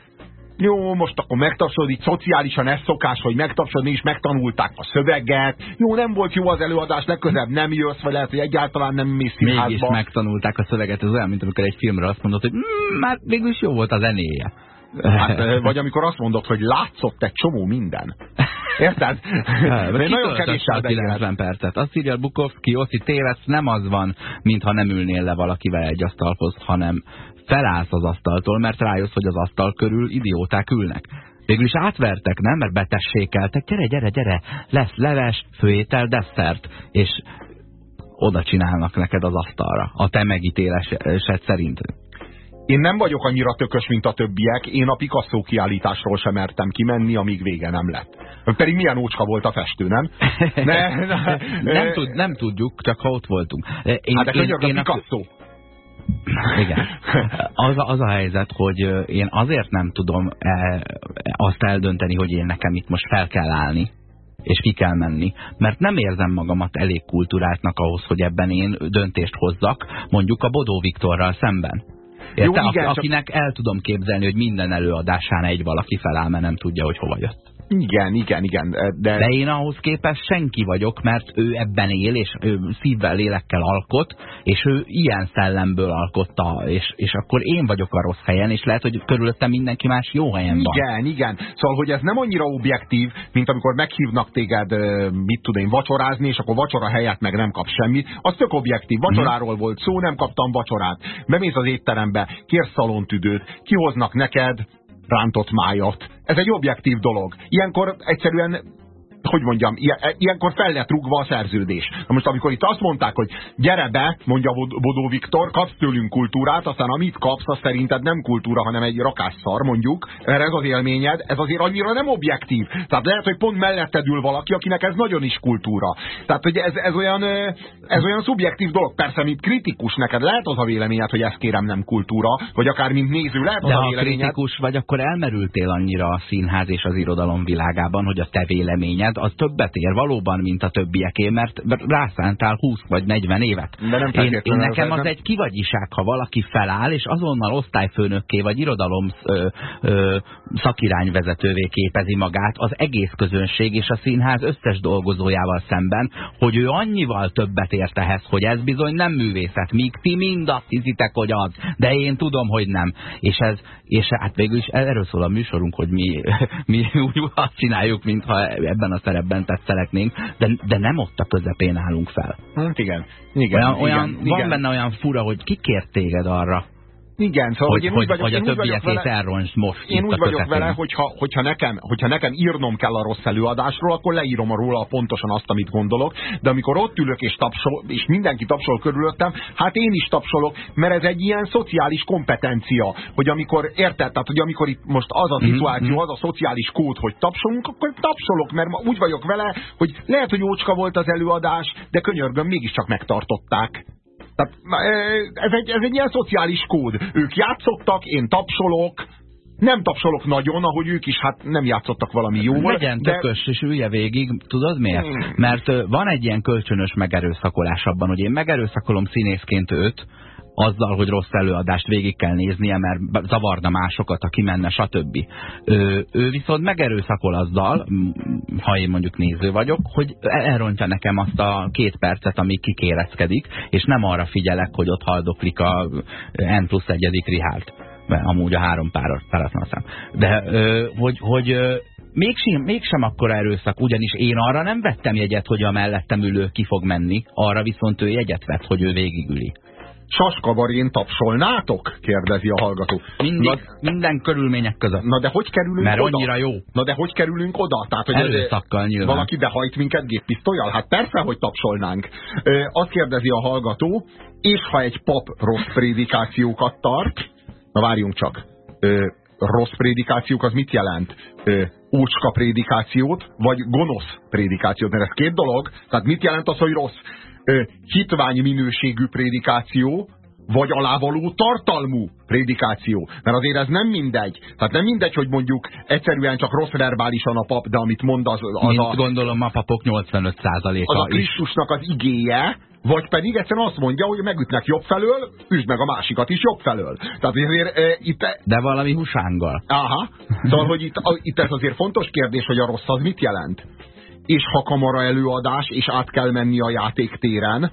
[SPEAKER 1] jó, most akkor megtapsolod, így szociálisan ez szokás, hogy megtapsolni is megtanulták a szöveget. Jó, nem volt jó az előadás, legközelebb nem jössz, vagy lehet, hogy egyáltalán nem mész
[SPEAKER 2] színházba. Mégis megtanulták a szöveget, ez olyan, mint amikor egy filmre azt mondod, hogy mm, már mégis jó volt a zenéje.
[SPEAKER 1] Hát, vagy amikor azt mondod, hogy látszott egy csomó minden. Érted?
[SPEAKER 2] De nagyon kevés a 90 percet. Azt írja Bukowski, Oszi tévesz, nem az van, mintha nem ülnél le valakivel egy asztalhoz, hanem felállsz az asztaltól, mert rájössz, hogy az asztal körül idióták ülnek. Végül is átvertek, nem? Mert betessékeltek. Gyere, gyere, gyere, lesz leves, főétel, desszert. És oda csinálnak neked az asztalra. A te megítélésed szerint.
[SPEAKER 1] Én nem vagyok annyira tökös, mint a többiek, én a Picasso kiállításról sem mertem kimenni, amíg vége nem lett. Pedig milyen ócska volt a festő, nem?
[SPEAKER 2] Ne, ne, nem, tud, nem tudjuk, csak ha ott voltunk.
[SPEAKER 1] Én, hát de én, én, a Picasso.
[SPEAKER 2] Igen. Az a, az a helyzet, hogy én azért nem tudom e, azt eldönteni, hogy én nekem itt most fel kell állni, és ki kell menni. Mert nem érzem magamat elég kultúráltnak ahhoz, hogy ebben én döntést hozzak, mondjuk a Bodó Viktorral szemben. Érte? Jó, igen, Akinek csak... el tudom képzelni, hogy minden előadásán egy valaki feláll, mert nem tudja, hogy hova jött.
[SPEAKER 1] Igen, igen, igen.
[SPEAKER 2] De... de én ahhoz képest senki vagyok, mert ő ebben él, és ő szívvel, lélekkel alkot, és ő ilyen szellemből alkotta, és, és akkor én vagyok a rossz helyen, és lehet, hogy körülöttem mindenki más jó helyen
[SPEAKER 1] van. Igen, igen. Szóval, hogy ez nem annyira objektív, mint amikor meghívnak téged, mit tudom én, vacsorázni, és akkor vacsora helyett meg nem kap semmit. Az tök objektív. Vacsoráról hmm. volt szó, nem kaptam vacsorát. Bemész az étterembe, kérsz szalontüdőt, kihoznak neked rántott májat. Ez egy objektív dolog. Ilyenkor egyszerűen hogy mondjam, e, ilyenkor fel lett rúgva a szerződés. Na most amikor itt azt mondták, hogy gyere be, mondja Bodó Viktor, kapsz tőlünk kultúrát, aztán amit kapsz, az szerinted nem kultúra, hanem egy rakásszar, mondjuk, mert ez az élményed, ez azért annyira nem objektív. Tehát lehet, hogy pont melletted ül valaki, akinek ez nagyon is kultúra. Tehát, hogy ez, ez, olyan, ez olyan szubjektív dolog. Persze, mint kritikus neked lehet az a véleményed, hogy ezt kérem nem kultúra, vagy akár mint néző lehet az
[SPEAKER 2] De
[SPEAKER 1] a
[SPEAKER 2] véleményed. kritikus vagy, akkor elmerültél annyira a színház és az irodalom világában, hogy a te véleményed az többet ér valóban, mint a többieké, mert rászántál 20 vagy 40 évet.
[SPEAKER 1] De nem
[SPEAKER 2] én, én nekem az egy kivagyiság, ha valaki feláll, és azonnal osztályfőnökké vagy irodalom ö, ö, szakirányvezetővé képezi magát az egész közönség és a színház összes dolgozójával szemben, hogy ő annyival többet ért ehhez, hogy ez bizony nem művészet, míg ti mind azt hiszitek, hogy az, de én tudom, hogy nem. És ez, és hát végül is erről szól a műsorunk, hogy mi, mi úgy azt csináljuk, mintha ebben a szerepben tetszelegnénk, de, de nem ott a közepén állunk fel.
[SPEAKER 1] Hát igen. igen,
[SPEAKER 2] olyan, olyan, igen. Van benne olyan fura, hogy ki kért téged arra,
[SPEAKER 1] igen, szóval hogy,
[SPEAKER 2] én hogy, úgy vagyok, hogy a többiekét most
[SPEAKER 1] Én úgy vagyok vele, hogyha, hogyha, nekem, hogyha nekem írnom kell a rossz előadásról, akkor leírom róla pontosan azt, amit gondolok, de amikor ott ülök és tapsol, és mindenki tapsol körülöttem, hát én is tapsolok, mert ez egy ilyen szociális kompetencia, hogy amikor, érted, tehát hogy amikor itt most az a mhm, szituáció, mm -hmm. az a szociális kód, hogy tapsolunk, akkor tapsolok, mert úgy vagyok vele, hogy lehet, hogy ócska volt az előadás, de könyörgöm, mégiscsak megtartották. Tehát ez egy, ez egy ilyen szociális kód. Ők játszottak, én tapsolok, nem tapsolok nagyon, ahogy ők is hát nem játszottak valami jóval.
[SPEAKER 2] Legyen de... tökös, és ülje végig. Tudod miért? Hmm. Mert van egy ilyen kölcsönös megerőszakolás abban, hogy én megerőszakolom színészként őt, azzal, hogy rossz előadást végig kell néznie, mert zavarna másokat, aki menne, stb. Ő, ő viszont megerőszakol azzal, ha én mondjuk néző vagyok, hogy elrontja nekem azt a két percet, ami kikéreckedik, és nem arra figyelek, hogy ott haldoklik a N plusz egyedik Rihárt. Amúgy a három párat, páratlan szám. De hogy, hogy mégsem, mégsem akkor erőszak, ugyanis én arra nem vettem jegyet, hogy a mellettem ülő ki fog menni, arra viszont ő jegyet vett, hogy ő végigüli.
[SPEAKER 1] Saskabarén tapsolnátok? kérdezi a hallgató.
[SPEAKER 2] Mindig, na, minden körülmények között.
[SPEAKER 1] Na de hogy kerülünk
[SPEAKER 2] Mert
[SPEAKER 1] oda?
[SPEAKER 2] annyira jó.
[SPEAKER 1] Na de hogy kerülünk oda?
[SPEAKER 2] Tehát, hogy Erőszakkal nyilván.
[SPEAKER 1] Valaki behajt minket géppisztolyal? Hát persze, hogy tapsolnánk. Ö, azt kérdezi a hallgató, és ha egy pap rossz prédikációkat tart, na várjunk csak, ö, rossz prédikációk az mit jelent? Ö, úcska prédikációt, vagy gonosz prédikációt? Mert ez két dolog. Tehát mit jelent az, hogy rossz? Hitvány minőségű prédikáció, vagy alávaló tartalmú prédikáció. Mert azért ez nem mindegy. Tehát nem mindegy, hogy mondjuk egyszerűen csak rossz verbálisan a pap, de amit mond az, az
[SPEAKER 2] Mint a... gondolom a papok 85%-a
[SPEAKER 1] Az a Krisztusnak az igéje, vagy pedig egyszerűen azt mondja, hogy megütnek jobb felől, üsd meg a másikat is jobb felől. Tehát azért e, itt...
[SPEAKER 2] De valami husánggal.
[SPEAKER 1] Aha. Szóval, hogy itt, a, itt ez azért fontos kérdés, hogy a rossz az mit jelent és ha kamara előadás, és át kell menni a játéktéren,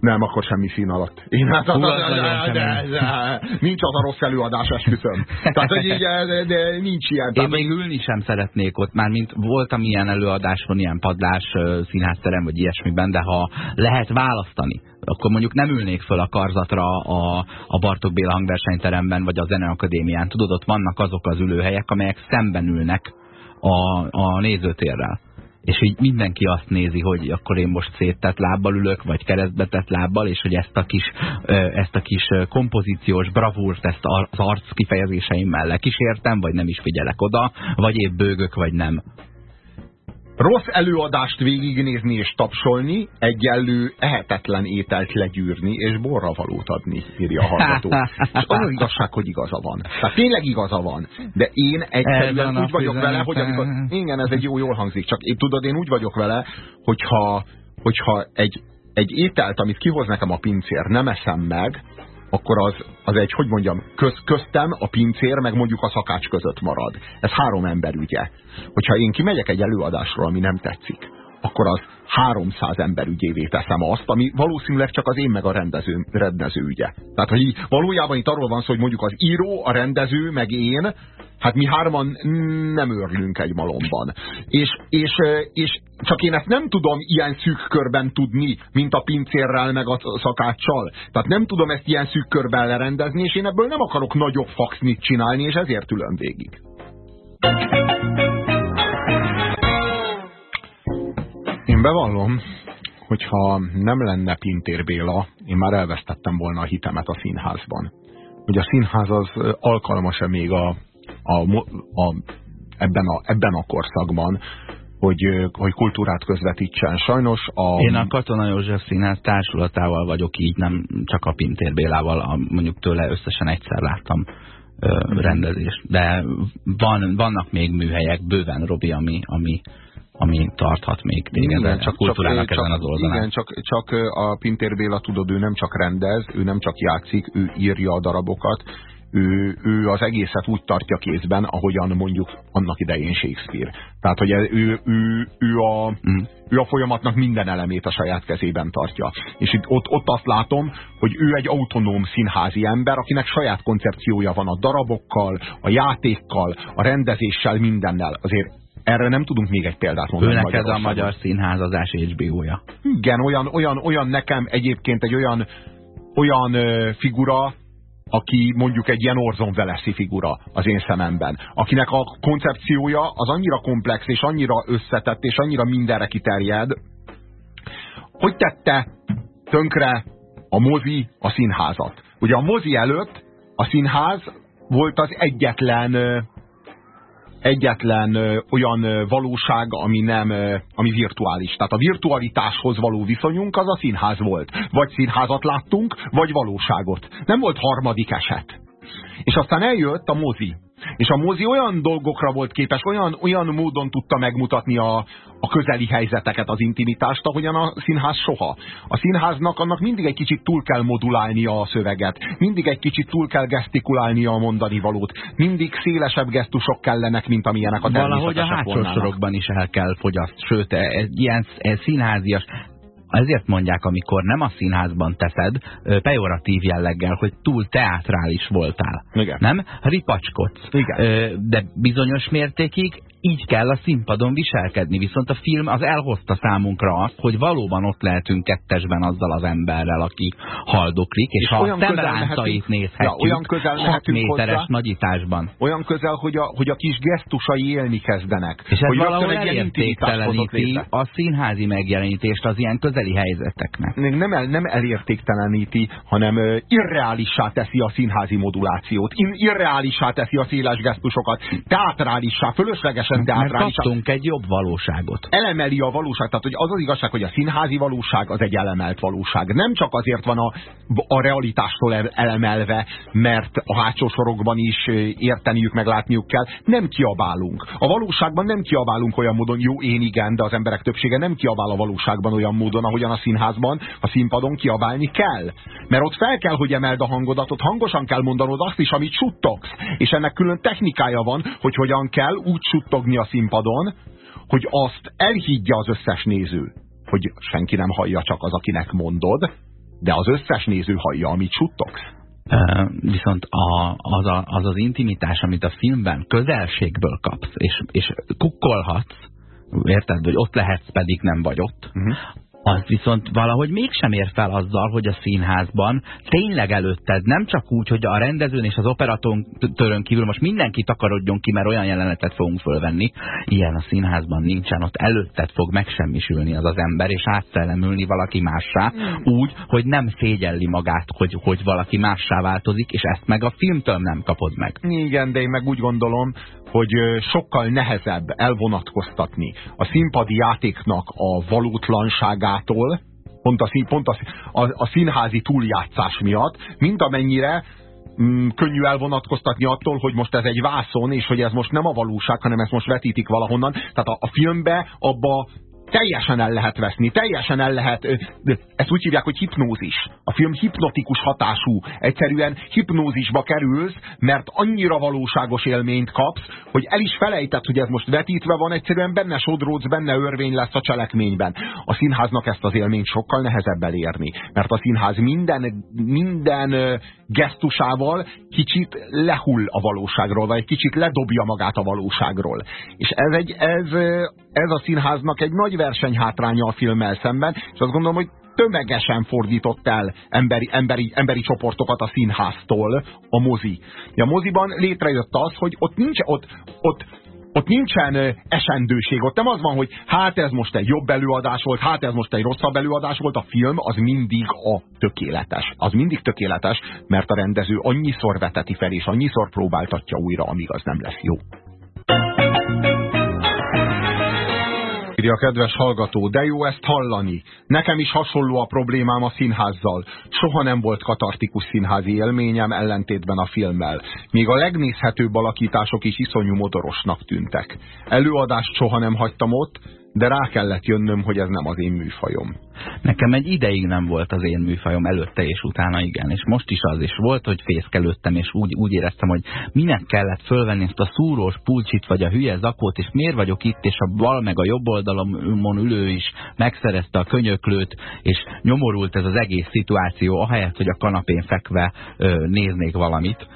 [SPEAKER 1] nem, akkor semmi szín alatt. Én hát az, az, de, de, de, nincs az a rossz előadás, esküszöm. Tehát, hogy így, de, de nincs ilyen.
[SPEAKER 2] Tehát, Én még ülni sem szeretnék ott, már mint voltam ilyen előadáson, ilyen padlás színházterem, vagy ilyesmiben, de ha lehet választani, akkor mondjuk nem ülnék föl a karzatra a, a Bartok Béla hangversenyteremben, vagy a Zeneakadémián. Tudod, ott vannak azok az ülőhelyek, amelyek szemben ülnek a, a nézőtérrel. És így mindenki azt nézi, hogy akkor én most széttett lábbal ülök, vagy keresztbetett lábbal, és hogy ezt a kis, ezt a kis kompozíciós bravúrt, ezt az arc kifejezéseimmel lekísértem, vagy nem is figyelek oda, vagy épp bőgök, vagy nem.
[SPEAKER 1] Rossz előadást végignézni és tapsolni, egyenlő ehetetlen ételt legyűrni és borra valót adni, írja a hallgató. és az az igazság, hogy igaza van. Tehát tényleg igaza van. De én egyszerűen úgy vagyok vele, hogy amikor... Igen, ez egy jó, jól hangzik, csak én tudod, én úgy vagyok vele, hogyha, hogyha egy, egy ételt, amit kihoz nekem a pincér, nem eszem meg, akkor az, az egy, hogy mondjam, köz, köztem, a pincér, meg mondjuk a szakács között marad. Ez három ember ügye. Hogyha én kimegyek egy előadásról, ami nem tetszik, akkor az 300 ember ügyévé teszem azt, ami valószínűleg csak az én meg a rendező, rendező ügye. Tehát, hogy valójában itt arról van szó, hogy mondjuk az író, a rendező, meg én, hát mi hárman nem örlünk egy malomban. És, és, és csak én ezt nem tudom ilyen szűk körben tudni, mint a pincérrel, meg a szakáccsal. Tehát nem tudom ezt ilyen szűk körben lerendezni, és én ebből nem akarok nagyobb faxnit csinálni, és ezért ülöm végig. Én bevallom, hogyha nem lenne Pintér Béla, én már elvesztettem volna a hitemet a színházban. Hogy a színház az alkalmas-e még a, a, a, ebben, a, ebben a korszakban, hogy, hogy kultúrát közvetítsen. Sajnos a...
[SPEAKER 2] Én a Katona József Színház társulatával vagyok így, nem csak a Pintér Bélával, a, mondjuk tőle összesen egyszer láttam ö, rendezést. De van, vannak még műhelyek, bőven, Robi, ami, ami ami tarthat még téged, igen, csak kultúrának csak, ezen az oldalán.
[SPEAKER 1] Igen, csak, csak a Pintér Béla, tudod, ő nem csak rendez, ő nem csak játszik, ő írja a darabokat, ő, ő az egészet úgy tartja kézben, ahogyan mondjuk annak idején Shakespeare. Tehát, hogy ő, ő, ő, a, mm. ő a folyamatnak minden elemét a saját kezében tartja. És itt, ott, ott azt látom, hogy ő egy autonóm színházi ember, akinek saját koncepciója van a darabokkal, a játékkal, a rendezéssel, mindennel. Azért erre nem tudunk még egy példát mondani.
[SPEAKER 2] Őnek ez a magyar színházazás HBO-ja.
[SPEAKER 1] Igen, olyan, olyan, olyan nekem egyébként egy olyan, olyan ö, figura, aki mondjuk egy ilyen Orson Welles figura az én szememben, akinek a koncepciója az annyira komplex és annyira összetett és annyira mindenre kiterjed, hogy tette tönkre a mozi a színházat. Ugye a mozi előtt a színház volt az egyetlen egyetlen ö, olyan valóság, ami nem, ö, ami virtuális. Tehát a virtualitáshoz való viszonyunk az a színház volt. Vagy színházat láttunk, vagy valóságot. Nem volt harmadik eset. És aztán eljött a mozi. És a mozi olyan dolgokra volt képes, olyan, olyan módon tudta megmutatni a, a közeli helyzeteket, az intimitást, ahogyan a színház soha. A színháznak annak mindig egy kicsit túl kell modulálnia a szöveget, mindig egy kicsit túl kell gesztikulálnia a mondani valót, mindig szélesebb gesztusok kellenek, mint amilyenek a
[SPEAKER 2] Valahogy a hátsó sorokban is el kell fogyaszt, sőt, ez ilyen ez színházias ezért mondják, amikor nem a színházban teszed, pejoratív jelleggel, hogy túl teátrális voltál.
[SPEAKER 1] Igen.
[SPEAKER 2] Nem? Ripacskodsz.
[SPEAKER 1] Igen.
[SPEAKER 2] De bizonyos mértékig így kell a színpadon viselkedni, viszont a film az elhozta számunkra azt, hogy valóban ott lehetünk kettesben azzal az emberrel, aki haldoklik, és, és ha a szemláncait nézhetjük, ja, olyan közel 6 méteres hozzá, nagyításban.
[SPEAKER 1] Olyan közel, hogy a, hogy a kis gesztusai élni kezdenek.
[SPEAKER 2] És ez
[SPEAKER 1] hogy
[SPEAKER 2] valahol elértékteleníti a színházi megjelenítést az ilyen közeli helyzeteknek.
[SPEAKER 1] Nem, el, nem elértékteleníti, hanem irreálissá teszi a színházi modulációt, irreálissá teszi a széles gesztusokat, teatrálissá, fölösleges teljesen teátrális.
[SPEAKER 2] kaptunk egy jobb valóságot.
[SPEAKER 1] Elemeli a valóság, tehát hogy az az igazság, hogy a színházi valóság az egy elemelt valóság. Nem csak azért van a, a realitástól elemelve, mert a hátsó sorokban is érteniük, meg látniuk kell. Nem kiabálunk. A valóságban nem kiabálunk olyan módon, jó, én igen, de az emberek többsége nem kiabál a valóságban olyan módon, ahogyan a színházban, a színpadon kiabálni kell. Mert ott fel kell, hogy emeld a hangodat, ott hangosan kell mondanod azt is, amit suttogsz. És ennek külön technikája van, hogy hogyan kell úgy suttogni, suttogni a színpadon, hogy azt elhiggye az összes néző, hogy senki nem hallja, csak az, akinek mondod, de az összes néző hallja, amit suttogsz.
[SPEAKER 2] Uh, viszont a, az, a, az az intimitás, amit a filmben közelségből kapsz, és, és kukkolhatsz, érted, hogy ott lehetsz, pedig nem vagy ott, uh mhm. -huh az viszont valahogy mégsem ér fel azzal, hogy a színházban tényleg előtted nem csak úgy, hogy a rendezőn és az operatőrön kívül most mindenki takarodjon ki, mert olyan jelenetet fogunk fölvenni. Ilyen a színházban nincsen, ott előtted fog megsemmisülni az az ember, és átszellemülni valaki mássá, mm. úgy, hogy nem szégyelli magát, hogy, hogy valaki mássá változik, és ezt meg a filmtől nem kapod meg.
[SPEAKER 1] Igen, de én meg úgy gondolom, hogy sokkal nehezebb elvonatkoztatni a színpadi játéknak a valótlanságától, pont a, pont a, a, a színházi túljátszás miatt, mint amennyire mm, könnyű elvonatkoztatni attól, hogy most ez egy vászon, és hogy ez most nem a valóság, hanem ezt most vetítik valahonnan. Tehát a, a filmbe abba teljesen el lehet veszni, teljesen el lehet, ezt úgy hívják, hogy hipnózis. A film hipnotikus hatású. Egyszerűen hipnózisba kerülsz, mert annyira valóságos élményt kapsz, hogy el is felejtett, hogy ez most vetítve van, egyszerűen benne sodródsz, benne örvény lesz a cselekményben. A színháznak ezt az élményt sokkal nehezebb elérni, mert a színház minden, minden gesztusával kicsit lehull a valóságról, vagy egy kicsit ledobja magát a valóságról. És ez, egy, ez, ez a színháznak egy nagy versenyhátránya a filmmel szemben, és azt gondolom, hogy tömegesen fordított el emberi, emberi, emberi csoportokat a színháztól a mozi. A moziban létrejött az, hogy ott nincs, ott, ott ott nincsen esendőség, ott nem az van, hogy hát ez most egy jobb előadás volt, hát ez most egy rosszabb előadás volt, a film az mindig a tökéletes. Az mindig tökéletes, mert a rendező annyiszor veteti fel, és annyiszor próbáltatja újra, amíg az nem lesz jó. Írja a kedves hallgató, de jó ezt hallani. Nekem is hasonló a problémám a színházzal. Soha nem volt katartikus színházi élményem ellentétben a filmmel. Még a legnézhetőbb alakítások is iszonyú motorosnak tűntek. Előadást soha nem hagytam ott, de rá kellett jönnöm, hogy ez nem az én műfajom.
[SPEAKER 2] Nekem egy ideig nem volt az én műfajom, előtte és utána igen, és most is az is. Volt, hogy fészkelődtem, és úgy, úgy éreztem, hogy minek kellett fölvenni ezt a szúrós pulcsit, vagy a hülye zakót, és miért vagyok itt, és a bal meg a jobb oldalon ülő is megszerezte a könyöklőt, és nyomorult ez az egész szituáció, ahelyett, hogy a kanapén fekve ö, néznék valamit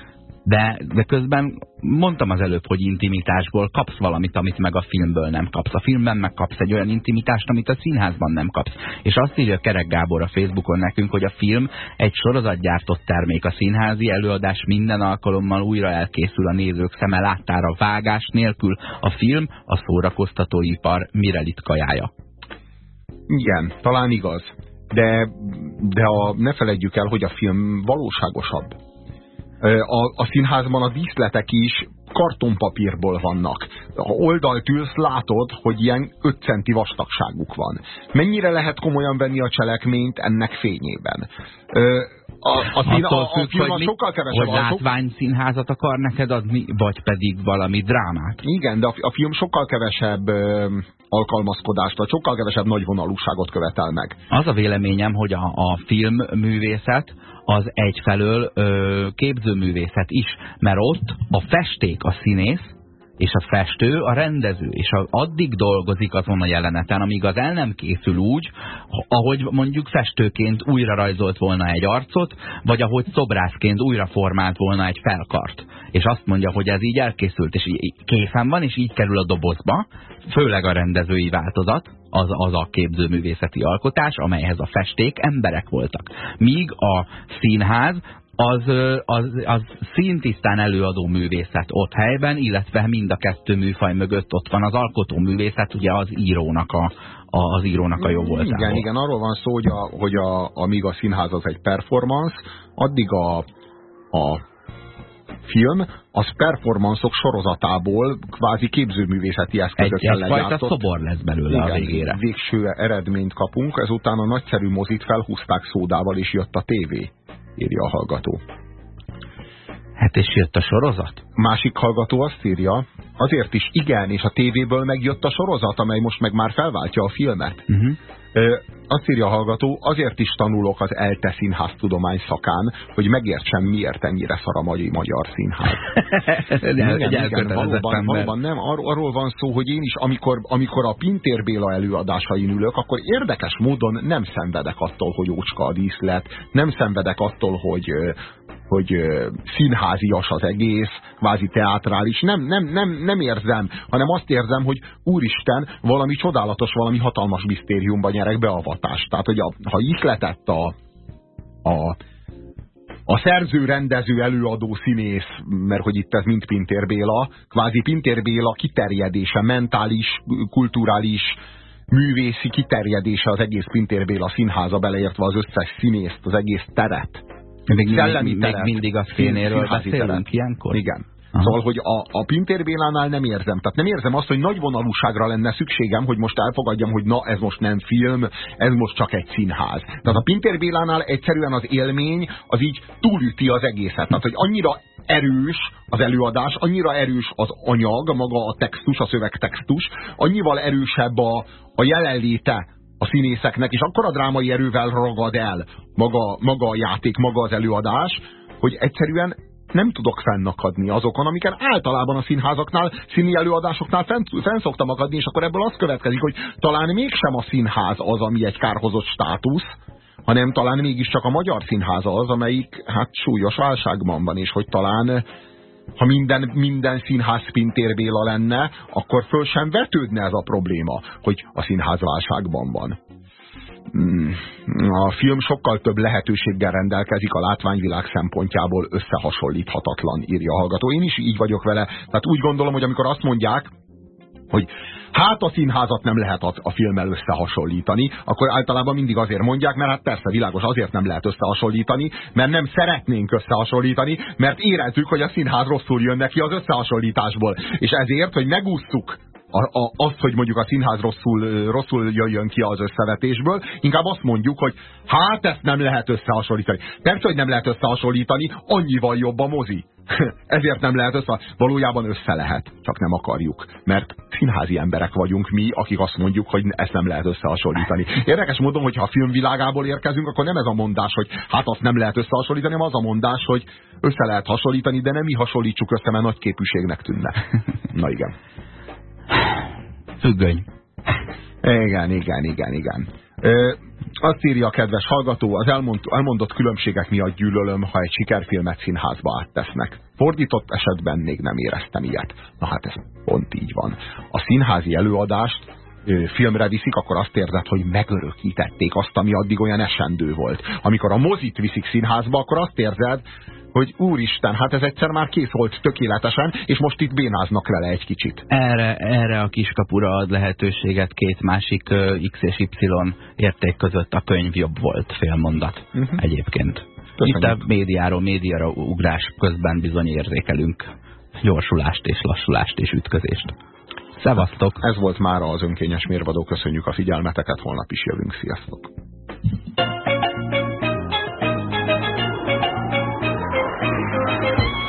[SPEAKER 2] de, de közben mondtam az előbb, hogy intimitásból kapsz valamit, amit meg a filmből nem kapsz. A filmben meg kapsz egy olyan intimitást, amit a színházban nem kapsz. És azt írja Kerek Gábor a Facebookon nekünk, hogy a film egy sorozatgyártott termék. A színházi előadás minden alkalommal újra elkészül a nézők szeme láttára vágás nélkül. A film a szórakoztatóipar mirelit kajája.
[SPEAKER 1] Igen, talán igaz. De, de a, ne feledjük el, hogy a film valóságosabb a, a színházban a díszletek is kartonpapírból vannak. Ha oldalt ülsz, látod, hogy ilyen 5 centi vastagságuk van. Mennyire lehet komolyan venni a cselekményt ennek fényében?
[SPEAKER 2] a, a, szín, a, a film hogy sokkal kevesebb. Hogy látvány színházat akar neked adni, vagy pedig valami drámát.
[SPEAKER 1] Igen, de a, a film sokkal kevesebb ö, alkalmazkodást, vagy sokkal kevesebb nagyvonalúságot követel meg.
[SPEAKER 2] Az a véleményem, hogy a, a filmművészet az egyfelől ö, képzőművészet is, mert ott a festék a színész, és a festő a rendező, és a, addig dolgozik azon a jeleneten, amíg az el nem készül úgy, ahogy mondjuk festőként újra rajzolt volna egy arcot, vagy ahogy szobrászként újra formált volna egy felkart. És azt mondja, hogy ez így elkészült, és így készen van, és így kerül a dobozba, főleg a rendezői változat, az, az a képzőművészeti alkotás, amelyhez a festék emberek voltak. Míg a színház az, az, az szintisztán előadó művészet ott helyben, illetve mind a kettő műfaj mögött ott van. Az alkotó művészet, ugye az írónak a, a, az írónak a jó volt.
[SPEAKER 1] Igen, igen, arról van szó, hogy, a, hogy a, amíg a színház az egy performance, addig a, a film az performanszok sorozatából kvázi képzőművészeti eszközökkel
[SPEAKER 2] egy, Egyfajta szobor lesz belőle Igen, a végére.
[SPEAKER 1] Végső eredményt kapunk, ezután a nagyszerű mozit felhúzták szódával, és jött a tévé, írja a hallgató.
[SPEAKER 2] Hát és jött a sorozat?
[SPEAKER 1] Másik hallgató azt írja, azért is igen, és a tévéből megjött a sorozat, amely most meg már felváltja a filmet. Uh mhm. -huh. Azt írja a hallgató, azért is tanulok az ELTE színháztudomány szakán, hogy megértsem, miért ennyire szar a magyar, magyar színház. igen, igen, valóban, valóban nem. Ar arról van szó, hogy én is, amikor, amikor a Pintér Béla előadásain ülök, akkor érdekes módon nem szenvedek attól, hogy ócska a díszlet, nem szenvedek attól, hogy, hogy színházias az egész, kvázi teátrális. Nem, nem, nem, nem érzem, hanem azt érzem, hogy úristen, valami csodálatos, valami hatalmas misztériumban nyerek beavatást. Tehát, hogy a, ha ihletett a, a, a szerző, rendező, előadó, színész, mert hogy itt ez mind Pintér Béla, kvázi Pintér Béla kiterjedése, mentális, kulturális, művészi kiterjedése az egész Pintér Béla színháza beleértve az összes színészt, az egész teret
[SPEAKER 2] még, még, még mindig a színéről beszélünk ilyenkor?
[SPEAKER 1] Igen. Aha. Szóval, hogy a, a Pintér Bélánál nem érzem. Tehát nem érzem azt, hogy nagy vonalúságra lenne szükségem, hogy most elfogadjam, hogy na, ez most nem film, ez most csak egy színház. Tehát a Pintér Bélánál egyszerűen az élmény az így túlüti az egészet. Tehát, hogy annyira erős az előadás, annyira erős az anyag, maga a textus, a szövegtextus, annyival erősebb a, a jelenléte a színészeknek, és akkor a drámai erővel ragad el maga, maga a játék, maga az előadás, hogy egyszerűen nem tudok fennakadni azokon, amiken általában a színházaknál, színi előadásoknál fenn, fenn szoktam akadni, és akkor ebből az következik, hogy talán mégsem a színház az, ami egy kárhozott státusz, hanem talán mégiscsak a magyar színház az, amelyik hát súlyos válságban van, és hogy talán ha minden, minden színház Pintér Béla lenne, akkor föl sem vetődne ez a probléma, hogy a színház válságban van. Hmm. A film sokkal több lehetőséggel rendelkezik a látványvilág szempontjából összehasonlíthatatlan, írja a hallgató. Én is így vagyok vele. Tehát úgy gondolom, hogy amikor azt mondják, hogy hát a színházat nem lehet a, a filmmel összehasonlítani, akkor általában mindig azért mondják, mert hát persze világos, azért nem lehet összehasonlítani, mert nem szeretnénk összehasonlítani, mert érezzük, hogy a színház rosszul jön neki az összehasonlításból. És ezért, hogy megúsztuk a, a, azt, hogy mondjuk a színház rosszul, rosszul jöjjön ki az összevetésből, inkább azt mondjuk, hogy hát ezt nem lehet összehasonlítani. Persze, hogy nem lehet összehasonlítani, annyival jobb a mozi. Ezért nem lehet össze, valójában össze lehet, csak nem akarjuk. Mert színházi emberek vagyunk mi, akik azt mondjuk, hogy ezt nem lehet összehasonlítani. Érdekes módon, hogyha a filmvilágából érkezünk, akkor nem ez a mondás, hogy hát azt nem lehet összehasonlítani, hanem az a mondás, hogy össze lehet hasonlítani, de nem mi hasonlítsuk össze, mert nagy képűségnek tűnne. Na igen.
[SPEAKER 2] Függöny.
[SPEAKER 1] Igen, igen, igen, igen. Ö, azt írja a kedves hallgató, az elmond, elmondott különbségek miatt gyűlölöm, ha egy sikerfilmet színházba áttesznek. Fordított esetben még nem éreztem ilyet. Na hát ez pont így van. A színházi előadást filmre viszik, akkor azt érzed, hogy megörökítették azt, ami addig olyan esendő volt. Amikor a mozit viszik színházba, akkor azt érzed, hogy úristen, hát ez egyszer már kész volt tökéletesen, és most itt bénáznak vele egy kicsit.
[SPEAKER 2] Erre, erre a kiskapura ad lehetőséget két másik uh, X és Y érték között a könyv jobb volt félmondat uh mhm. -huh. egyébként. Köszönjük. Itt a médiáról médiára ugrás közben bizony érzékelünk gyorsulást és lassulást és ütközést. Szevasztok!
[SPEAKER 1] Ez volt már az önkényes mérvadó. Köszönjük a figyelmeteket, holnap is jövünk. Sziasztok!